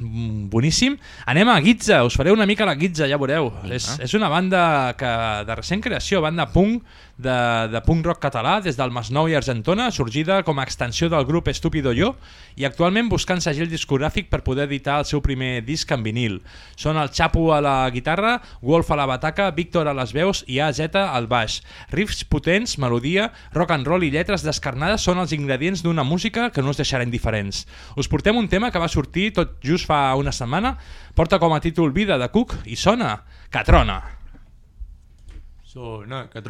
mm, boníssim, anem a Gitza, us faré una mica la Gitza, ja veureu. És, és una banda que de recent creació, banda punk, de, de punk rock català, des del Masnou i Argentona, sorgida com a extensió del grup Estúpido Yo, i actualment buscant segell discogràfic per poder editar el seu primer disc en vinil. Són el Chapo a la guitarra, Wolf a la bataca, Víctor a les veus i AZ al baix. Riffs potents, melodia, rock and roll i lletres descarnades són els ingredients d'una música que no us deixarà indiferents. Us portem un tema que va sortir tot just fa una setmana, porta com a títol Vida de Cook i sona Catrona. Sona, que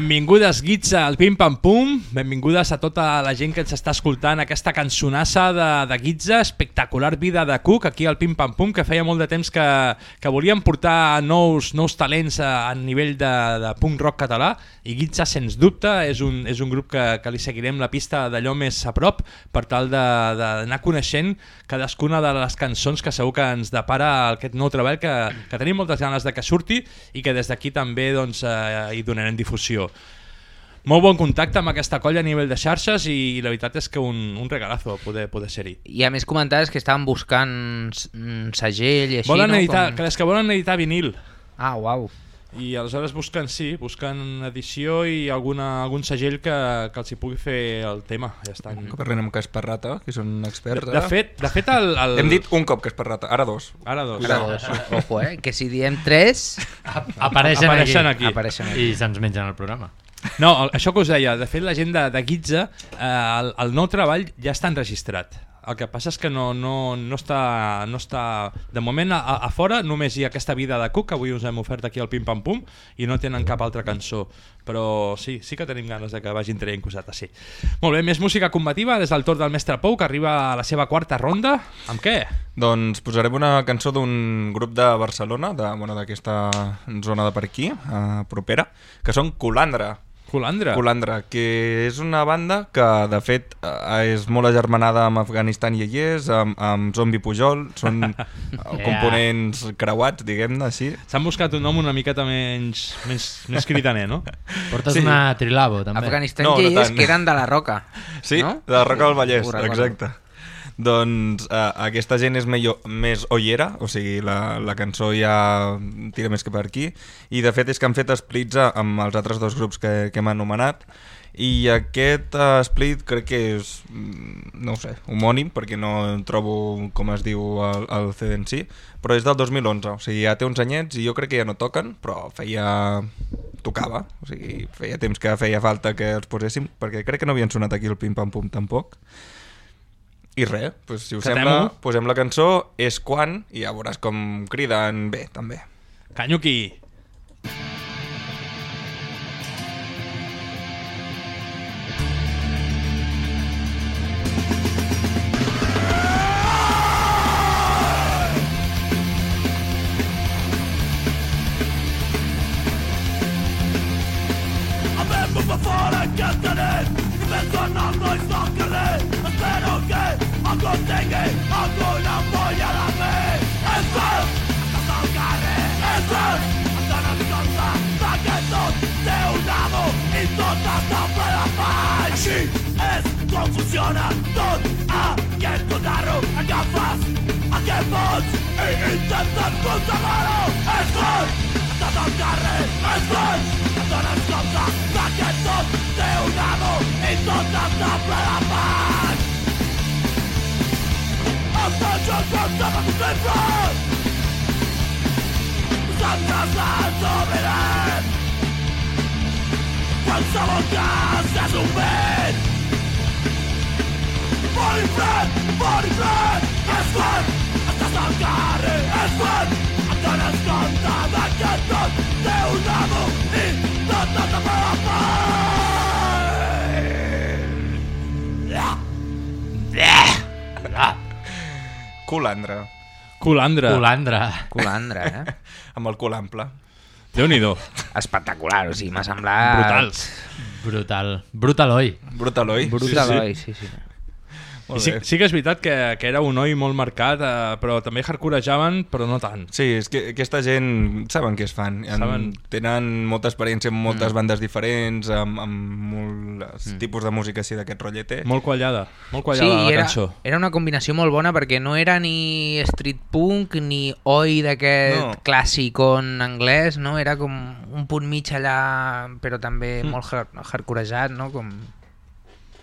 Benvingudes, Guitza, al Pim Pam Pum. Benvingudes a tota la gent que ens està escoltant aquesta cançonassa de, de Guitza, espectacular vida de Cook, aquí al Pim Pam Pum, que feia molt de temps que, que volíem portar nous, nous talents a, a nivell de, de punk rock català, i Guitza, sens dubte, és un, és un grup que, que li seguirem la pista d'allò més a prop, per tal d'anar coneixent cadascuna de les cançons que segur que ens depara aquest nou treball que, que tenim moltes ganes de que surti i que des d'aquí també doncs, eh, hi donarem difusió. Molt bon contacte amb aquesta colla a nivell de xarxes i la veritat és que un, un regalazo poder, poder ser-hi. I a més comentaves que estaven buscant un segell i així, Volen no? editar, Com- que les que volen editar vinil. Ah, uau. I aleshores busquen, sí, busquen edició i alguna, algun segell que, que els hi pugui fer el tema. Ja estan... Que parlem amb Casparrata, que són experts. De- de fet- de fet el- el- Hem dit un cop Casparrata, ara dos. Ara dos. Ara dos. Ojo, eh? Que si diem tres... Apareixen, Apareixen aquí. aquí. Apareixen I se'ns mengen el programa. No, el, això que us deia, de fet la gent de, de Gitza, eh, el, el nou treball ja està enregistrat. El que passa és que no, no, no, està, no està... De moment, a, a fora només hi ha aquesta vida de Cook, que avui us hem ofert aquí al Pim Pam Pum, i no tenen cap altra cançó. Però sí, sí que tenim ganes de que vagin traient cosetes, sí. Molt bé, més música combativa des del torn del mestre Pou, que arriba a la seva quarta ronda. Amb què? Doncs posarem una cançó d'un grup de Barcelona, de, bueno, d'aquesta zona de per aquí, eh, propera, que són Colandra. Colandra? Colandra, que és una banda que, de fet, eh, és molt agermanada amb Afganistan i Ayers, amb, amb Zombi Pujol, són eh, components creuats, diguem-ne així. S'han buscat un nom una miqueta menys, menys, més critaner, no? Portes una Trilabo, també. Afganistan No, no, no no tant. que eren de la Roca. Sí, no? de la Roca del Vallès, exacte. Doncs eh, aquesta gent és meio, més ollera, o sigui, la, la cançó ja tira més que per aquí, i de fet és que han fet splits amb els altres dos grups que, que hem anomenat, i aquest uh, split crec que és, mm, no sé, homònim, perquè no trobo com es diu el, el CD en si, però és del 2011, o sigui, ja té uns anyets i jo crec que ja no toquen, però feia... tocava, o sigui, feia temps que feia falta que els poséssim, perquè crec que no havien sonat aquí el Pim Pam Pum tampoc. I res, doncs, si us Catem-ho. sembla, posem la cançó És quan, i ja veuràs com criden bé, també. Canyuqui! Qualsevol cas és un vent Body fred, body fred És quan estàs al carrer És quan et dones compte de que tot té un amo i tot et fa la Colandra. Colandra. Colandra. Colandra, eh? Amb el cul ample. Déu-n'hi-do. Espectacular, o sigui, m'ha semblat... Brutals. Brutal. Brutal, oi? Brutal, oi? Brutal, oi? Sí, sí. Sí, sí que és veritat que, que era un oi molt marcat, eh, però també hardcorejaven, però no tant. Sí, és que aquesta gent saben què es fan. En, Saben. Tenen molta experiència amb moltes Mm. bandes diferents, amb, amb molts mm. tipus de música així d'aquest rotlleter. Molt quallada, molt Sí, quallada i la era, cançó. era una combinació molt bona perquè no era ni street punk ni oi d'aquest No. clàssic on anglès, no? Era com un punt mig allà, però també mm. molt hard, hardcorejat, no? Com...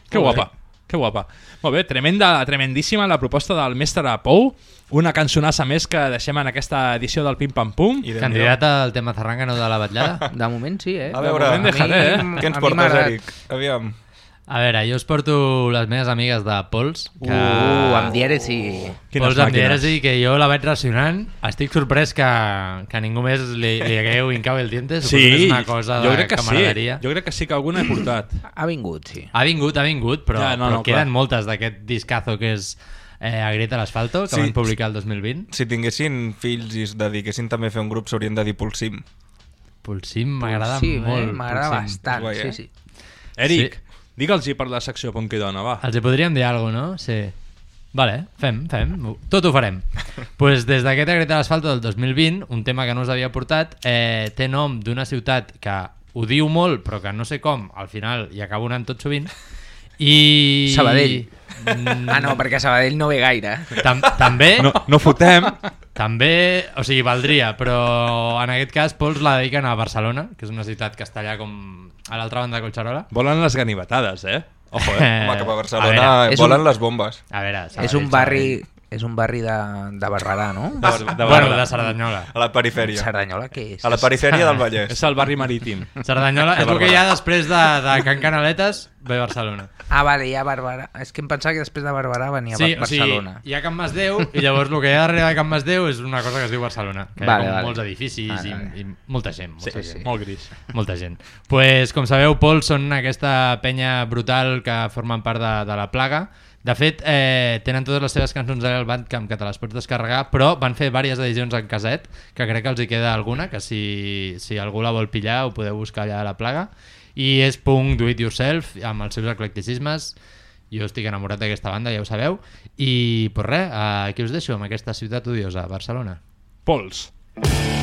Que guapa, que guapa. Molt bé, tremenda, tremendíssima la proposta del mestre Pou, una cançonassa més que deixem en aquesta edició del Pim Pam Pum. I Candidat al tema zarranga, no de la batllada? De moment sí, eh? A veure, moment déjate, eh? què ens a mi portes. Eric? Aviam. A veure, jo us porto les meves amigues de Pols. Que... Uh, amb dièresi. Pols amb dièresi, que jo la vaig racionant. Estic sorprès que, que ningú més li, li hagueu hincau el diente. Suposo que és una cosa jo de crec que sí. camaraderia. Jo crec que sí que alguna he portat. Ha vingut, sí. Ha vingut, ha vingut, però, Ja, no, però no, queden clar. moltes d'aquest discazo que és eh, a Grita l'Asfalto, que Sí. van publicar el 2020. Si tinguessin fills i es dediquessin també a fer un grup, s'haurien de dir Pulsim. Pulsim m'agrada sí, molt. Eh? M'agrada bastant, Guai, eh? sí, sí. Eric, digue'ls-hi per la secció Punk i Dona, va. Els hi podríem dir alguna cosa, no? Sí. Vale, fem, fem. Tot ho farem. pues des d'aquest Greta a l'Asfalto del 2020, un tema que no us havia portat, eh, té nom d'una ciutat que ho diu molt, però que no sé com, al final hi acabo anant tot sovint, i... Sabadell. Mm, Ah, no, perquè a Sabadell no ve gaire. Tam també... No, no fotem. També, o sigui, valdria, però en aquest cas Pols la dediquen a Barcelona, que és una ciutat que està allà com a l'altra banda de Collserola. Volen les ganivetades, eh? Ojo, eh? Home, cap a a Barcelona veure, és volen un- les bombes. A veure, és un barri És un barri de, de Barberà, no? De Bar- de Bueno, de Cerdanyola. A la perifèria. Cerdanyola què és? A la perifèria del Vallès. És el barri marítim. Cerdanyola De és el que hi ha després de, de Can Canaletes, ve Barcelona. Ah, vale, hi ha Barberà. És que em pensava que després de Barberà venia Sí, Bar o sigui, Barcelona. hi ha Can Masdeu i llavors el que hi ha darrere de Can Masdeu és una cosa que es diu Barcelona. Que Vale, hi ha vale. molts edificis Vale, i, vale. i molta gent. Molta Sí, gent. sí. Molt gris. Molta gent. pues, com sabeu, Pol són aquesta penya brutal que formen part de, de la plaga. De fet, eh, tenen totes les seves cançons al Bandcamp que te les pots descarregar, però van fer diverses edicions en caset, que crec que els hi queda alguna, que si, si algú la vol pillar ho podeu buscar allà a la plaga. I és punk do it yourself, amb els seus eclecticismes. Jo estic enamorat d'aquesta banda, ja ho sabeu. I, pues res, aquí us deixo amb aquesta ciutat odiosa, Barcelona. Pols. Cae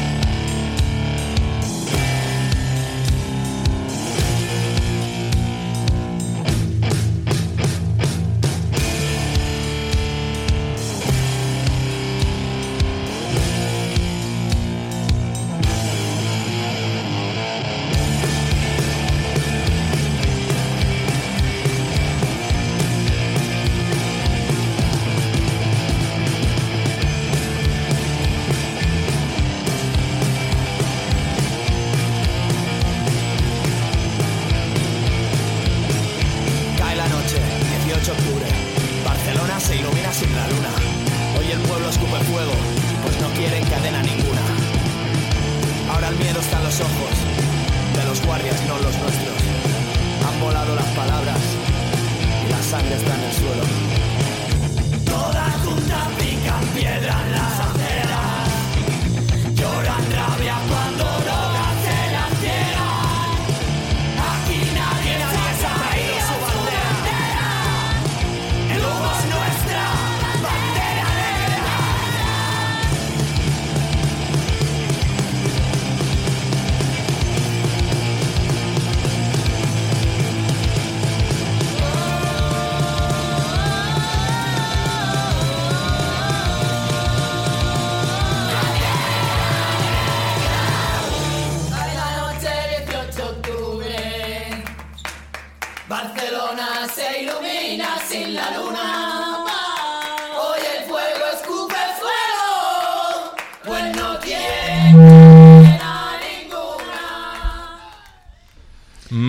sangre está en el suelo.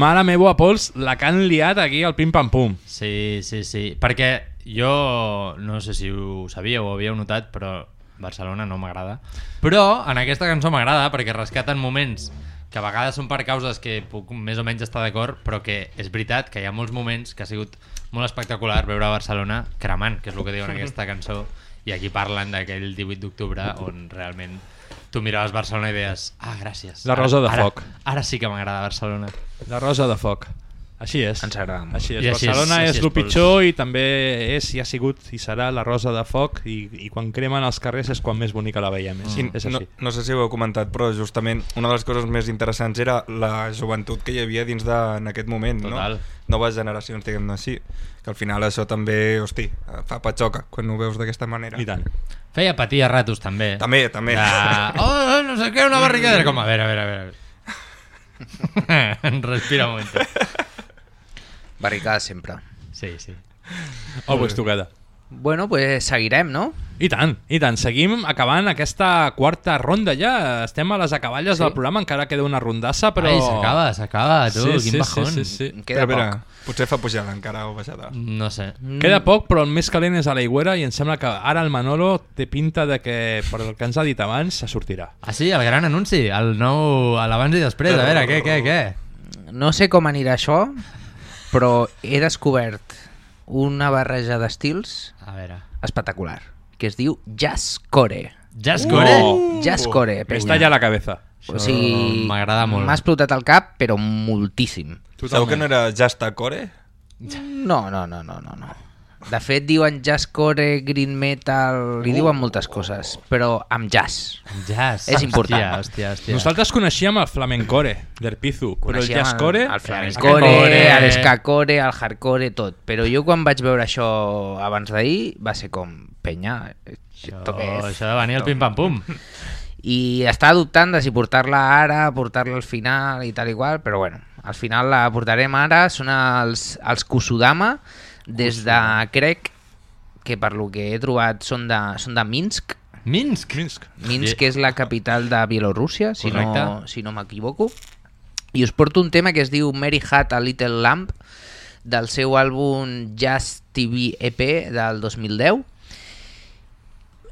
Mare meva, Pols, la que han liat aquí al pim-pam-pum. Sí, sí, sí. Perquè jo, no sé si ho sabíeu o ho havíeu notat, però Barcelona no m'agrada. Però en aquesta cançó m'agrada perquè rescaten moments que a vegades són per causes que puc més o menys estar d'acord, però que és veritat que hi ha molts moments que ha sigut molt espectacular veure Barcelona cremant, que és el que diuen en aquesta cançó, i aquí parlen d'aquell 18 d'octubre on realment tu miraves Barcelona i deies ah, gràcies. La rosa de ara, foc. Ara, ara sí que m'agrada Barcelona. La rosa de foc. Així és. Ens agrada molt. Així és. I així és, Barcelona així és, és, el pitjor i també és i ha sigut i serà la rosa de foc i, i quan cremen els carrers és quan més bonica la veiem. És, I és no, així. no sé si ho heu comentat, però justament una de les coses més interessants era la joventut que hi havia dins de, en aquest moment, Total. no? Noves generacions, diguem-ne així. Que al final això també, hosti, fa patxoca quan ho veus d'aquesta manera. I tant. Feia patir a ratos també. També, també. De... Oh, oh, no sé què, una barricadera. Com, a veure, a veure, a veure. Respira un moment. Barricada sempre. Sí, sí. Always together. Bueno, pues seguirem, no? I tant, i tant. Seguim acabant aquesta quarta ronda ja. Estem a les acaballes Sí. del programa, encara queda una rondassa, però... Ai, s'acaba, s'acaba, tu, sí, quin sí, bajón. Sí, sí, sí. Queda Però, poc. potser fa pujada encara o baixada. No sé. Queda poc, però el més calent és a l'aigüera i em sembla que ara el Manolo té pinta de que, per el que ens ha dit abans, se sortirà. Ah, sí, el gran anunci, el nou, l'abans i després. A veure, què, què, què? No sé com anirà això, però he descobert una barreja d'estils A veure. espectacular, que es diu jazzcore. Jazzcore? Oh! Jazzcore, Me penya. estalla la cabeza. O sigui, m'agrada molt. M'ha explotat el cap, però moltíssim. Segur que no era Jasta Core? No, no, no, no, no. no. De fet, diuen jazzcore, green metal, li diuen moltes coses, però amb jazz. Jazz. És important. Hòstia, hòstia, hòstia. Nosaltres coneixíem el flamencore del Pizu, però el jazzcore... el, el flamencore, Jazzcore. l'escacore, el hardcore, tot. Però jo quan vaig veure això abans d'ahir va ser com, penya, Això, això de venir al pim-pam-pum. I estava dubtant de si portar-la ara, portar-la al final i tal i qual, però bueno, al final la portarem ara, són els, els Kusudama, des de, crec, que per lo que he trobat són de, són de Minsk. Minsk? Minsk. Minsk és la capital de Bielorússia, si no, Correcte. si no m'equivoco. I us porto un tema que es diu Mary Had a Little Lamp, del seu àlbum Jazz TV EP del 2010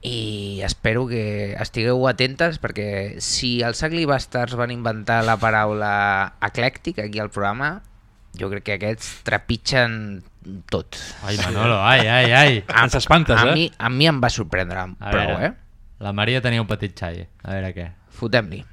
i espero que estigueu atentes perquè si els Ugly Bastards van inventar la paraula eclèctic aquí al programa jo crec que aquests trepitgen tot. Ai, Manolo, ai, ai, ai. Ens espantes, a eh? Mi, a mi em va sorprendre A prou, veure, eh? La Maria tenia un petit xai. A veure què. Fotem-li.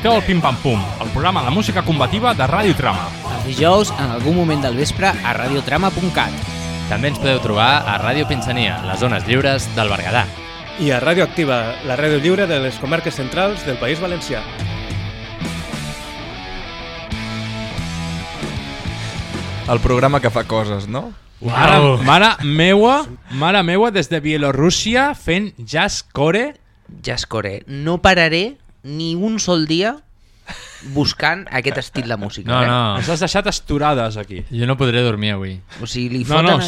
Escolteu el Pim Pam Pum, el programa de música combativa de Ràdio Trama. Els dijous, en algun moment del vespre, a radiotrama.cat. També ens podeu trobar a Ràdio Pinsania, les zones lliures del Berguedà. I a Ràdio Activa, la ràdio lliure de les comarques centrals del País Valencià. El programa que fa coses, no? Mare, mare meua, mare meua, des de Bielorússia fent jazz core. Jazz core. No pararé ni un sol dia buscant aquest estil de música. No, eh? no. Ens has deixat esturades aquí. Jo no podré dormir avui. O sigui, li No, foten no, allà...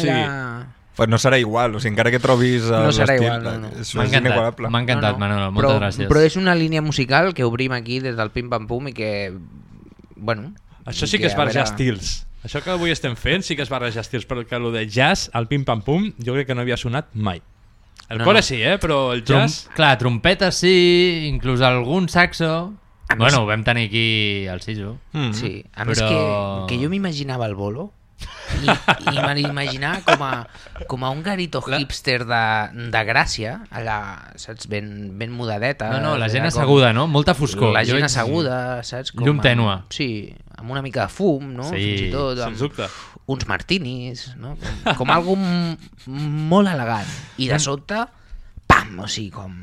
sí. Pues no serà igual, o sigui, encara que trobis eh, No serà igual, no, no. és encantat, inigualable. m'ha encantat, Manolo, moltes però, gràcies. Però és una línia musical que obrim aquí des del Pim Pam Pum i que, bueno... Això sí i que és barrejar veure- estils. Això que avui estem fent sí que és barrejar estils, perquè el de jazz, el pim-pam-pum, jo crec que no havia sonat mai. El No, core no. sí, eh? però el Trom jazz... Clar, trompetes sí, inclús algun saxo... A bueno, més- ho vam tenir aquí al Siso. Mm. Sí, a més Però- que, que jo m'imaginava el bolo i, i me l'imaginava com a, com a un garito hipster de, de Gràcia, allà, saps, ben, ben mudadeta. No, no, la gent allà com- asseguda, no? Molta foscor. La gent asseguda, saps? llum amb- tènue. Sí, amb una mica de fum, no? Sí, Fins i tot, sens amb dubte. uns martinis, no? Com, com algo molt elegant. I de sobte, pam, o sigui, com...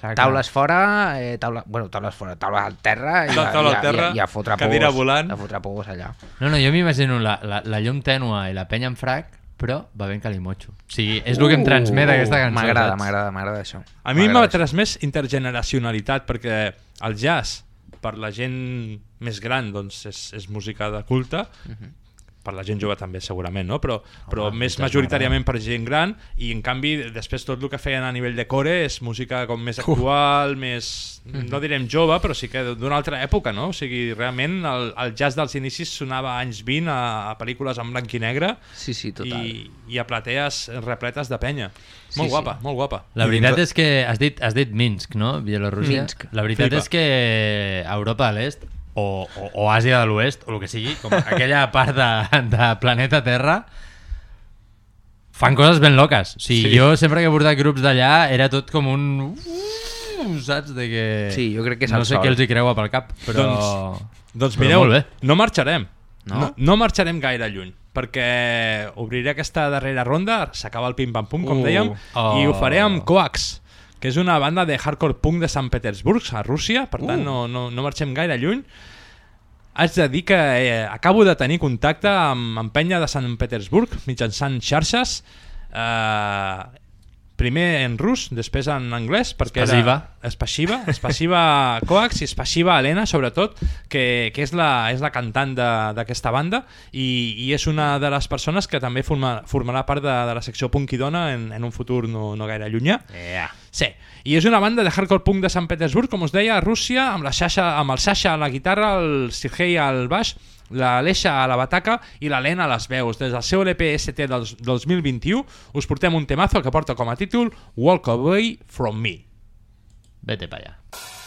Clar, taules fora, eh, taula, bueno, taules fora, taula al terra i, Ta- a- taula i, al a- terra, i, a, i a fotre cadira pous, volant. a fotre pous allà. No, no, jo m'imagino la, la, la llum tènua i la penya en frac, però va ben calimotxo. O sigui, és el que em transmet aquesta cançó. M'agrada, m'agrada, m'agrada això. A mi m'ha transmès intergeneracionalitat, perquè el jazz, per la gent més gran, doncs és, és música de culte, Mhm. Per la gent jove també segurament, no? però, però Home, més majoritàriament per gent gran i en canvi després tot el que feien a nivell de core és música com més actual, més, no direm jove, però sí que d'una altra època, no? O sigui, realment el, el jazz dels inicis sonava a anys 20 a, a pel·lícules en blanc i negre sí, sí, total. i, i a platees repletes de penya. Sí, Molt sí. guapa, molt guapa. La veritat és que has dit, has dit Minsk, no? Bielorússia. Minsk. La veritat Flipa. és que a Europa de l'Est o, o, o Àsia de l'Oest, o el que sigui, com aquella part de, de planeta Terra, fan coses ben loques. O sigui, Sí. jo sempre que he portat grups d'allà era tot com un... Uh, saps? De que... Sí, jo crec que és No sé sol. què els hi creua pel cap, però... Doncs, doncs però mireu, molt bé. no marxarem. No? no? No marxarem gaire lluny, perquè obriré aquesta darrera ronda, s'acaba el pim-pam-pum, com Uh. dèiem, Oh. i ho faré amb Coax, que és una banda de hardcore punk de Sant Petersburg, a Rússia, per tant Uh. no, no, no marxem gaire lluny. Haig de dir que eh, acabo de tenir contacte amb, amb penya de Sant Petersburg mitjançant xarxes, eh, primer en rus, després en anglès, perquè Spasiba. era... Espasiva. Espasiva Coax i Espasiva Helena, sobretot, que, que és, la, és la cantant d'aquesta banda i, i és una de les persones que també forma, formarà part de, de la secció Punk i Dona en, en un futur no, no gaire llunyà. Yeah. Sí, i és una banda de hardcore punk de Sant Petersburg, com us deia, a Rússia, amb, la Sasha, amb el Sasha a la guitarra, el Sergei al baix, la Lesha a la bataca i la Lena a les veus. Des del seu LP ST del 2021 us portem un temazo que porta com a títol Walk Away From Me. Vete pa allà.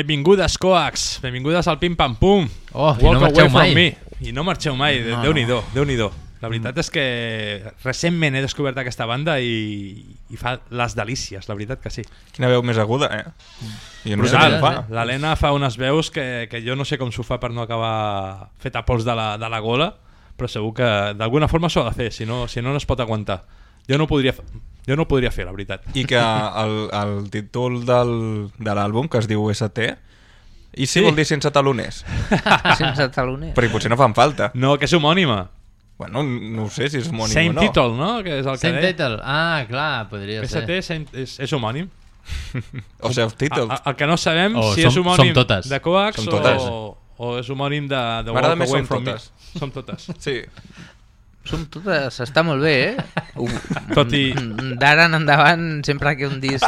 Benvingudes, Coax! Benvingudes al Pim Pam Pum! Oh, i Walk no marxeu mai. me. I no marxeu mai, No. Déu-n'hi-do, déu nhi déu La veritat és que recentment he descobert aquesta banda i, i fa les delícies, la veritat que sí. Quina veu més aguda, eh? Jo no sé Brutal. ho fa. L'Helena fa unes veus que, que jo no sé com s'ho fa per no acabar fet a pols de la, de la gola, però segur que d'alguna forma s'ho ha de fer, si no, si no, no es pot aguantar. Jo no podria, jo no ho podria fer, la veritat. I que el, el títol del, de l'àlbum, que es diu ST, i si Sí. vol dir sense taloners? Sense taloners. Perquè potser no fan falta. No, que és homònima. Bueno, no ho sé si és homònim Same o no. title, no? Que és el que title. Ah, clar, podria ser. ST és, és homònim. O self-titled. El, el que no sabem O si som- és homònim som totes. de Coax Som totes. o, o és homònim de, de M'agrada Walk més Away som From Me. totes. Som totes. Sí. Som totes, està molt bé, eh? Ho- Tot i- D'ara en endavant, sempre que un disc,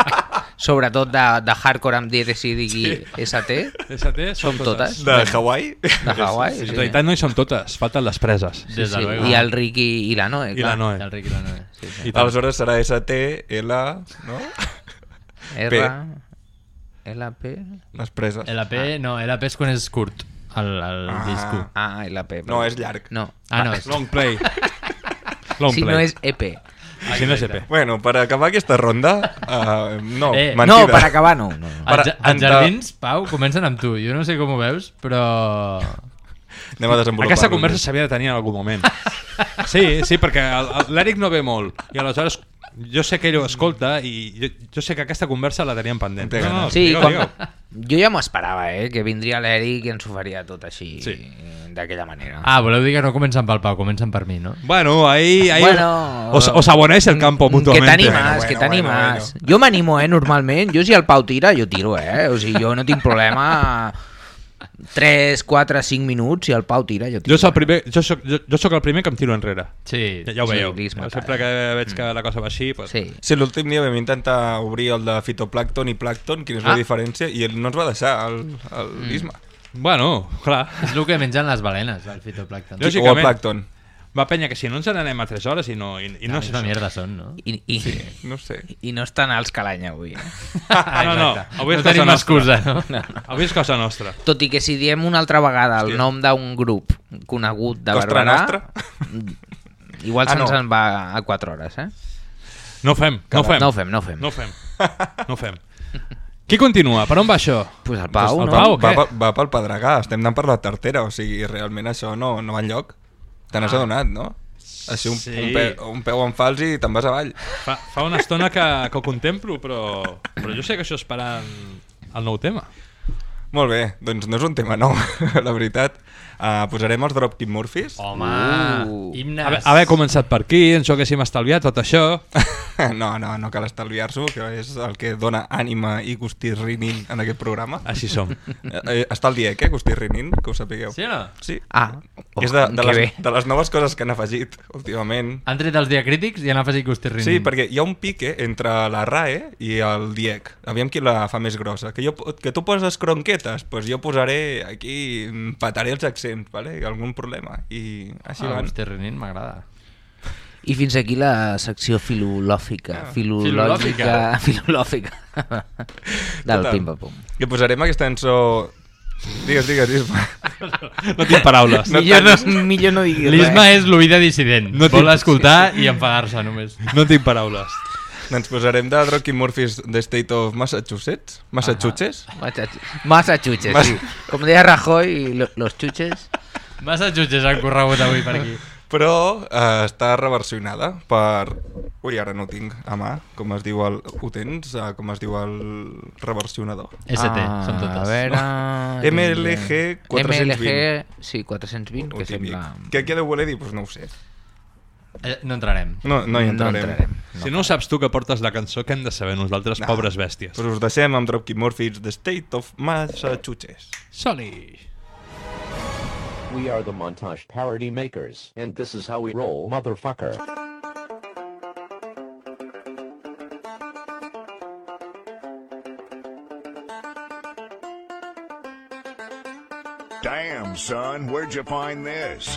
sobretot de, de hardcore amb DTC digui ST, ST som totes. De Hawaii? De Hawaii, En sí. realitat no hi són totes, falten les preses. Sí, sí. I el Ricky i la Noe, I clar. la Noe. El Ricky i la Noe. Sí, sí. I. Aleshores serà ST, L, no? R, LP... Les preses. LP, no, LP és quan és curt, el, el Ah. disco. Ah, LP. No, és llarg. No. Ah, no. Long play. Long si play. no és EP. Si no és EP. Bueno, per acabar aquesta ronda... Uh, no, Eh, mentida. No, per acabar no. no. Per- Els, els jardins, Pau, comencen amb tu. Jo no sé com ho veus, però... Anem a desenvolupar Aquesta conversa s'havia de tenir en algun moment. Sí, sí, perquè l'Eric no ve molt. I aleshores jo sé que ell ho escolta i jo, jo sé que aquesta conversa la teníem pendent. No, no, Sí, digueu, quan... digueu. jo ja m'ho esperava, eh? Que vindria l'Eric i ens ho faria tot així, sí. d'aquella manera. Ah, voleu dir que no comencen pel Pau, comencen per mi, no? Bueno, ahí, ahí Bueno, os, os abonéis el campo Que mutuamente. t'animes, que t'animes. Jo m'animo, eh, normalment. Jo si el Pau tira, jo tiro, eh? O sigui, jo no tinc problema 3, 4, 5 minuts, si el Pau tira, jo tiro. Jo soc, el primer, jo, soc, jo, jo soc el primer que em tiro enrere. Sí. Ja, ja ho Sí, veieu. l'Isma, Sempre que veig que la cosa va així... Pues... Sí. Sí, l'últim dia vam intentar obrir el de fitoplàcton i plàcton, quina és Ah. la diferència, i ell no ens va deixar, el, el Mm. Isma. Bueno, clar. És el que mengen les balenes, el fitoplàcton. Lògicament. O el plàcton. Va penya que si no ens n'anem a 3 hores i no, i, i no La és mierda són, no? I, i, Sí, no sé. I no estan alts que l'any avui. Eh? Ah, no, no, avui és No tenim cosa nostra. excusa, no? No, no. Avui és cosa nostra. Tot i que si diem una altra vegada el Hòstia. nom d'un grup conegut de Costra Barberà, Nostra? igual Ah, se'ns no. en va a 4 hores, eh? No ho fem, no ho fem. No ho fem, no ho fem. No ho fem. No ho fem. Qui continua? Per on va això? Pues el Pau, el no? Pau, va, va, va pel Pedregà, estem anant per la Tartera, o sigui, realment això no, no va enlloc. Te n'has Ah. adonat, no? Així un, Sí. un, peu, un peu en fals i te'n vas avall. Fa, fa una estona que, que ho contemplo, però, però jo sé que això esperant el nou tema. Molt bé, doncs no és un tema nou, la veritat. Uh, posarem els Dropkick Murphys. Home, Uh. himnes. Haver, haver començat per aquí, ens ho haguéssim estalviat, tot això. No, no, no cal estalviar-s'ho, que és el que dona ànima i gustirrinin en aquest programa. Així som. Eh, eh, està el diec, eh, gustirrinin, que ho sapigueu. Sí o no? Sí. Ah, oh, és de, de, que les, bé. de les noves coses que han afegit últimament. Han tret els diacrítics i han afegit Gustirrinin. Sí, perquè hi ha un pique entre la RAE i el DIEC. Aviam qui la fa més grossa. Que, jo, que tu poses cronquetes, doncs jo posaré aquí, mm, pataré els accents, vale? algun problema. I així Ah, van. Gustirrinin m'agrada. I fins aquí la secció filolòfica. Ah. Filològica. Filolòfica. Del Total. pim-pam-pum. Que posarem aquesta cançó... Digues, digues, Isma. No tinc paraules. No millor, no, millor no diguis L'Isma és l'oïda dissident. No Vol escoltar i enfadar-se només. No tinc paraules. Doncs posarem de Dropkick Murphys The State of Massachusetts. Massachusetts. Massa xutxes, Mas- sí. Com deia Rajoy, lo- los xutxes. Massa jutges han corregut avui per aquí. Però eh, està reversionada per... Ui, ara no tinc a mà, com es diu el... Ho tens? Eh, com es diu el reversionador? ST, són totes. A veure... MLG 420. MLG, sí, 420, Ho que típic. sembla... Què, què deu voler dir? Doncs no ho sé. Eh, no entrarem. No, no hi entrarem. entrarem. Si no ho saps tu que portes la cançó, què hem de saber nosaltres, No. pobres bèsties? Però us deixem amb Dropkick Murphys The State of Massachusetts. Soli! We are the montage parody makers, and this is how we roll, motherfucker. Damn, son, where'd you find this?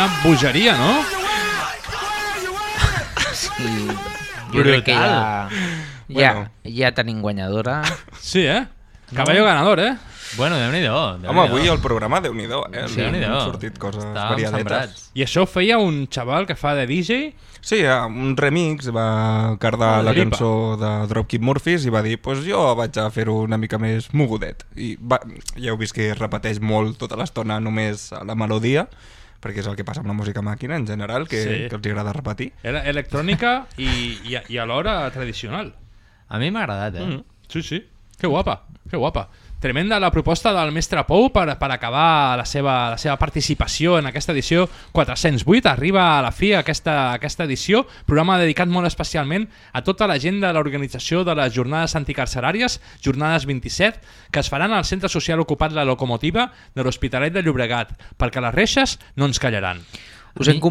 Quina bogeria, no? Sí, jo crec que ja, ja, Bueno. ja tenim guanyadora. Sí, eh? Caballo ganador, eh? Bueno. Déu Home, avui el programa, déu nhi eh? Sí, Han Déu-n'hi-do. sortit coses Estàvem variadetes. sembrats. I això ho feia un xaval que fa de DJ? Sí, eh, un remix va cardar la Dripa. cançó de Dropkick Murphys i va dir pues jo vaig a fer-ho una mica més mogudet. I va, ja heu vist que repeteix molt tota l'estona només a la melodia, perquè és el que passa amb la música màquina en general, que, Sí. que els agrada repetir. Era electrònica i, i, i alhora tradicional. A mi m'ha agradat, eh? Mm. Sí, sí. Que guapa, que guapa. Tremenda la proposta del mestre Pou per, per acabar la seva, la seva participació en aquesta edició 408. Arriba a la fi aquesta, aquesta edició, programa dedicat molt especialment a tota la gent de l'organització de les jornades anticarceràries, jornades 27, que es faran al Centre Social Ocupat La Locomotiva de l'Hospitalet de Llobregat, perquè les reixes no ens callaran. Us hem.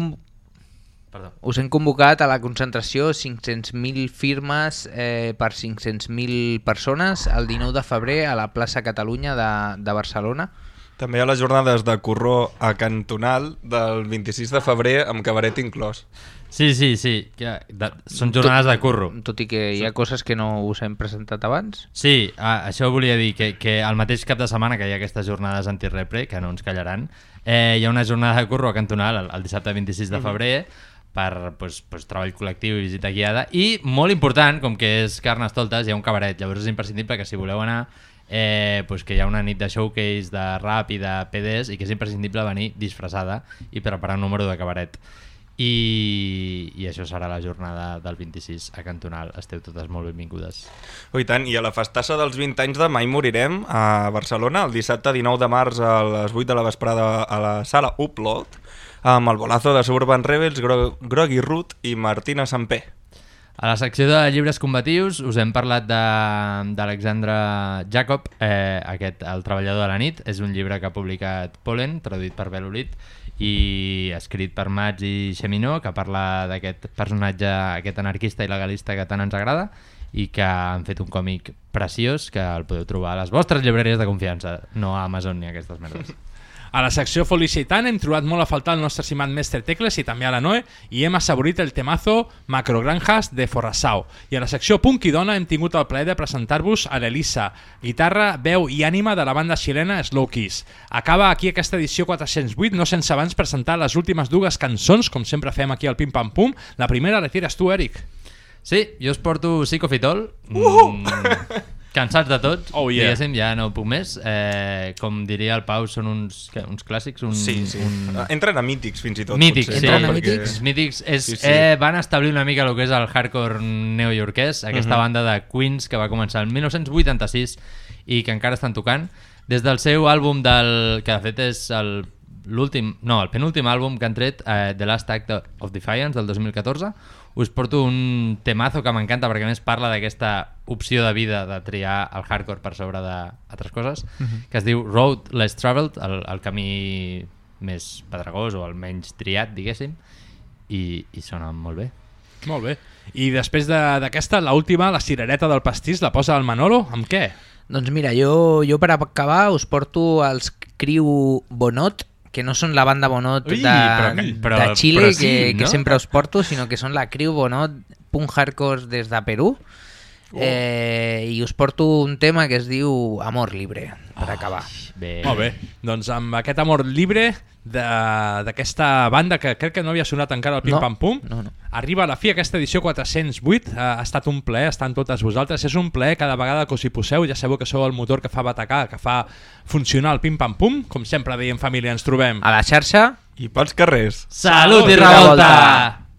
Perdó. Us hem convocat a la concentració 500.000 firmes eh, per 500.000 persones el 19 de febrer a la plaça Catalunya de, de Barcelona. També hi ha les jornades de corró a Cantonal del 26 de febrer amb cabaret inclòs. Sí, sí, sí. Que, de, són jornades de curro. Tot i que hi ha coses que no us hem presentat abans. Sí, a, això volia dir que, que el mateix cap de setmana que hi ha aquestes jornades antirepre, que no ens callaran, eh, hi ha una jornada de curro a Cantonal el, el dissabte 26 de febrer per pues, pues, treball col·lectiu i visita guiada i molt important, com que és Carnestoltes, hi ha un cabaret, llavors és imprescindible que si voleu anar eh, pues que hi ha una nit de showcase de rap i de PDs i que és imprescindible venir disfressada i preparar un número de cabaret i, i això serà la jornada del 26 a Cantonal. Esteu totes molt benvingudes. Oh, i tant, i a la festassa dels 20 anys de Mai Morirem a Barcelona, el dissabte 19 de març a les 8 de la vesprada a la sala Upload, amb el bolazo de Suburban Rebels, Gro Groggy Root i Martina Sampé. A la secció de llibres combatius us hem parlat de- d'Alexandre Jacob, eh, aquest, El treballador de la nit. És un llibre que ha publicat Polen, traduït per Belolit, i escrit per Mats i Xeminó, que parla d'aquest personatge, aquest anarquista i legalista que tant ens agrada, i que han fet un còmic preciós que el podeu trobar a les vostres llibreries de confiança, no a Amazon ni a aquestes merdes. A la secció Felicitant hem trobat molt a faltar el nostre estimat mestre Tecles i també a la Noe i hem assaborit el temazo Macrogranjas de Forrasao. I a la secció Punk i Dona hem tingut el plaer de presentar-vos a l'Elisa, guitarra, veu i ànima de la banda xilena Slow Kiss. Acaba aquí aquesta edició 408, no sense abans presentar les últimes dues cançons, com sempre fem aquí al Pim Pam Pum. La primera la tires tu, Eric. Sí, jo us porto Psicofitol. Uhu! Mm, cansats de tot, Oh, yeah. diguéssim, ja no puc més. Eh, com diria el Pau, són uns, què, uns clàssics. Un, Sí, sí. Un... Entren a mítics, fins i tot. Mítics, potser, sí. no? Entren a Perquè- mítics. Mítics és, Sí, sí. Eh, van establir una mica el que és el hardcore neoyorquès, aquesta Mhm. banda de Queens que va començar el 1986 i que encara estan tocant. Des del seu àlbum, del que de fet és el l'últim, no, el penúltim àlbum que han tret, eh, The Last Act of Defiance, del 2014, us porto un temazo que m'encanta perquè a més parla d'aquesta opció de vida de triar el hardcore per sobre d'altres coses, Mhm. que es diu Road Less Traveled, el, el camí més pedregós o el menys triat, diguéssim, i, i sona molt bé. Molt bé. I després de- d'aquesta, la última, la cirereta del pastís, la posa el Manolo, amb què? Doncs mira, jo, jo per acabar us porto els Criu Bonot, que no són la banda Bonot Ui, de, però que- però- de Xile, però sí, que, que no? sempre us porto, sinó que són la Criu Bonot punk hardcore des de Perú. Oh. Eh, I us porto un tema que es diu Amor Libre, per acabar. Bé. Molt bé. Doncs amb aquest amor libre de- d'aquesta banda que crec que no havia sonat encara al Pim No, Pam Pum, no, no. arriba a la fi aquesta edició 408. Ha, ha estat un plaer estar amb totes vosaltres. És un plaer cada vegada que us hi poseu. Ja sabeu que sou el motor que fa batacar, que fa funcionar el Pim Pam Pum. Com sempre dèiem, família, ens trobem. A la xarxa I pels carrers. Salut i revolta! Passion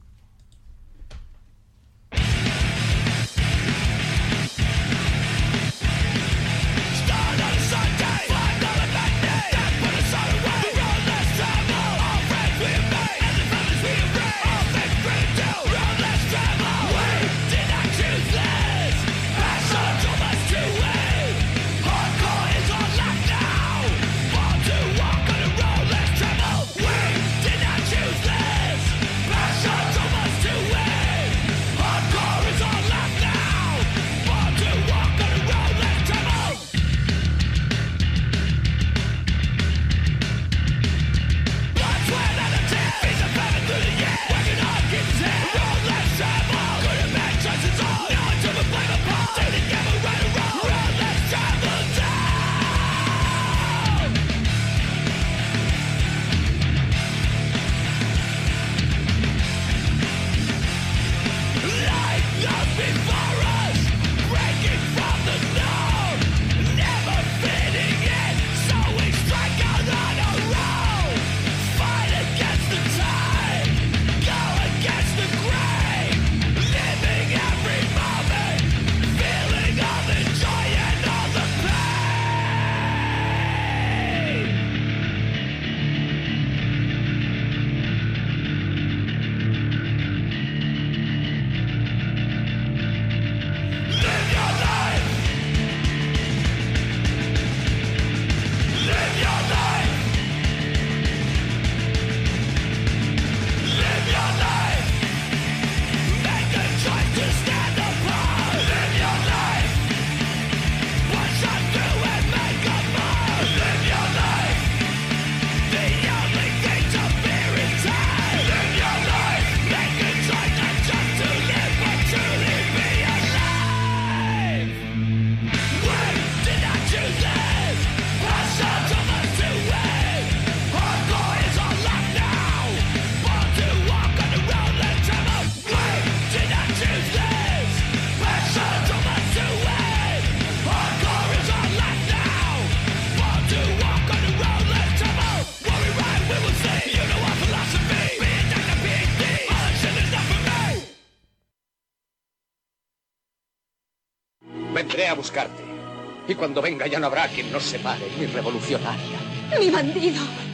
cuando venga ya no habrá quien nos separe, mi revolucionaria. Mi bandido.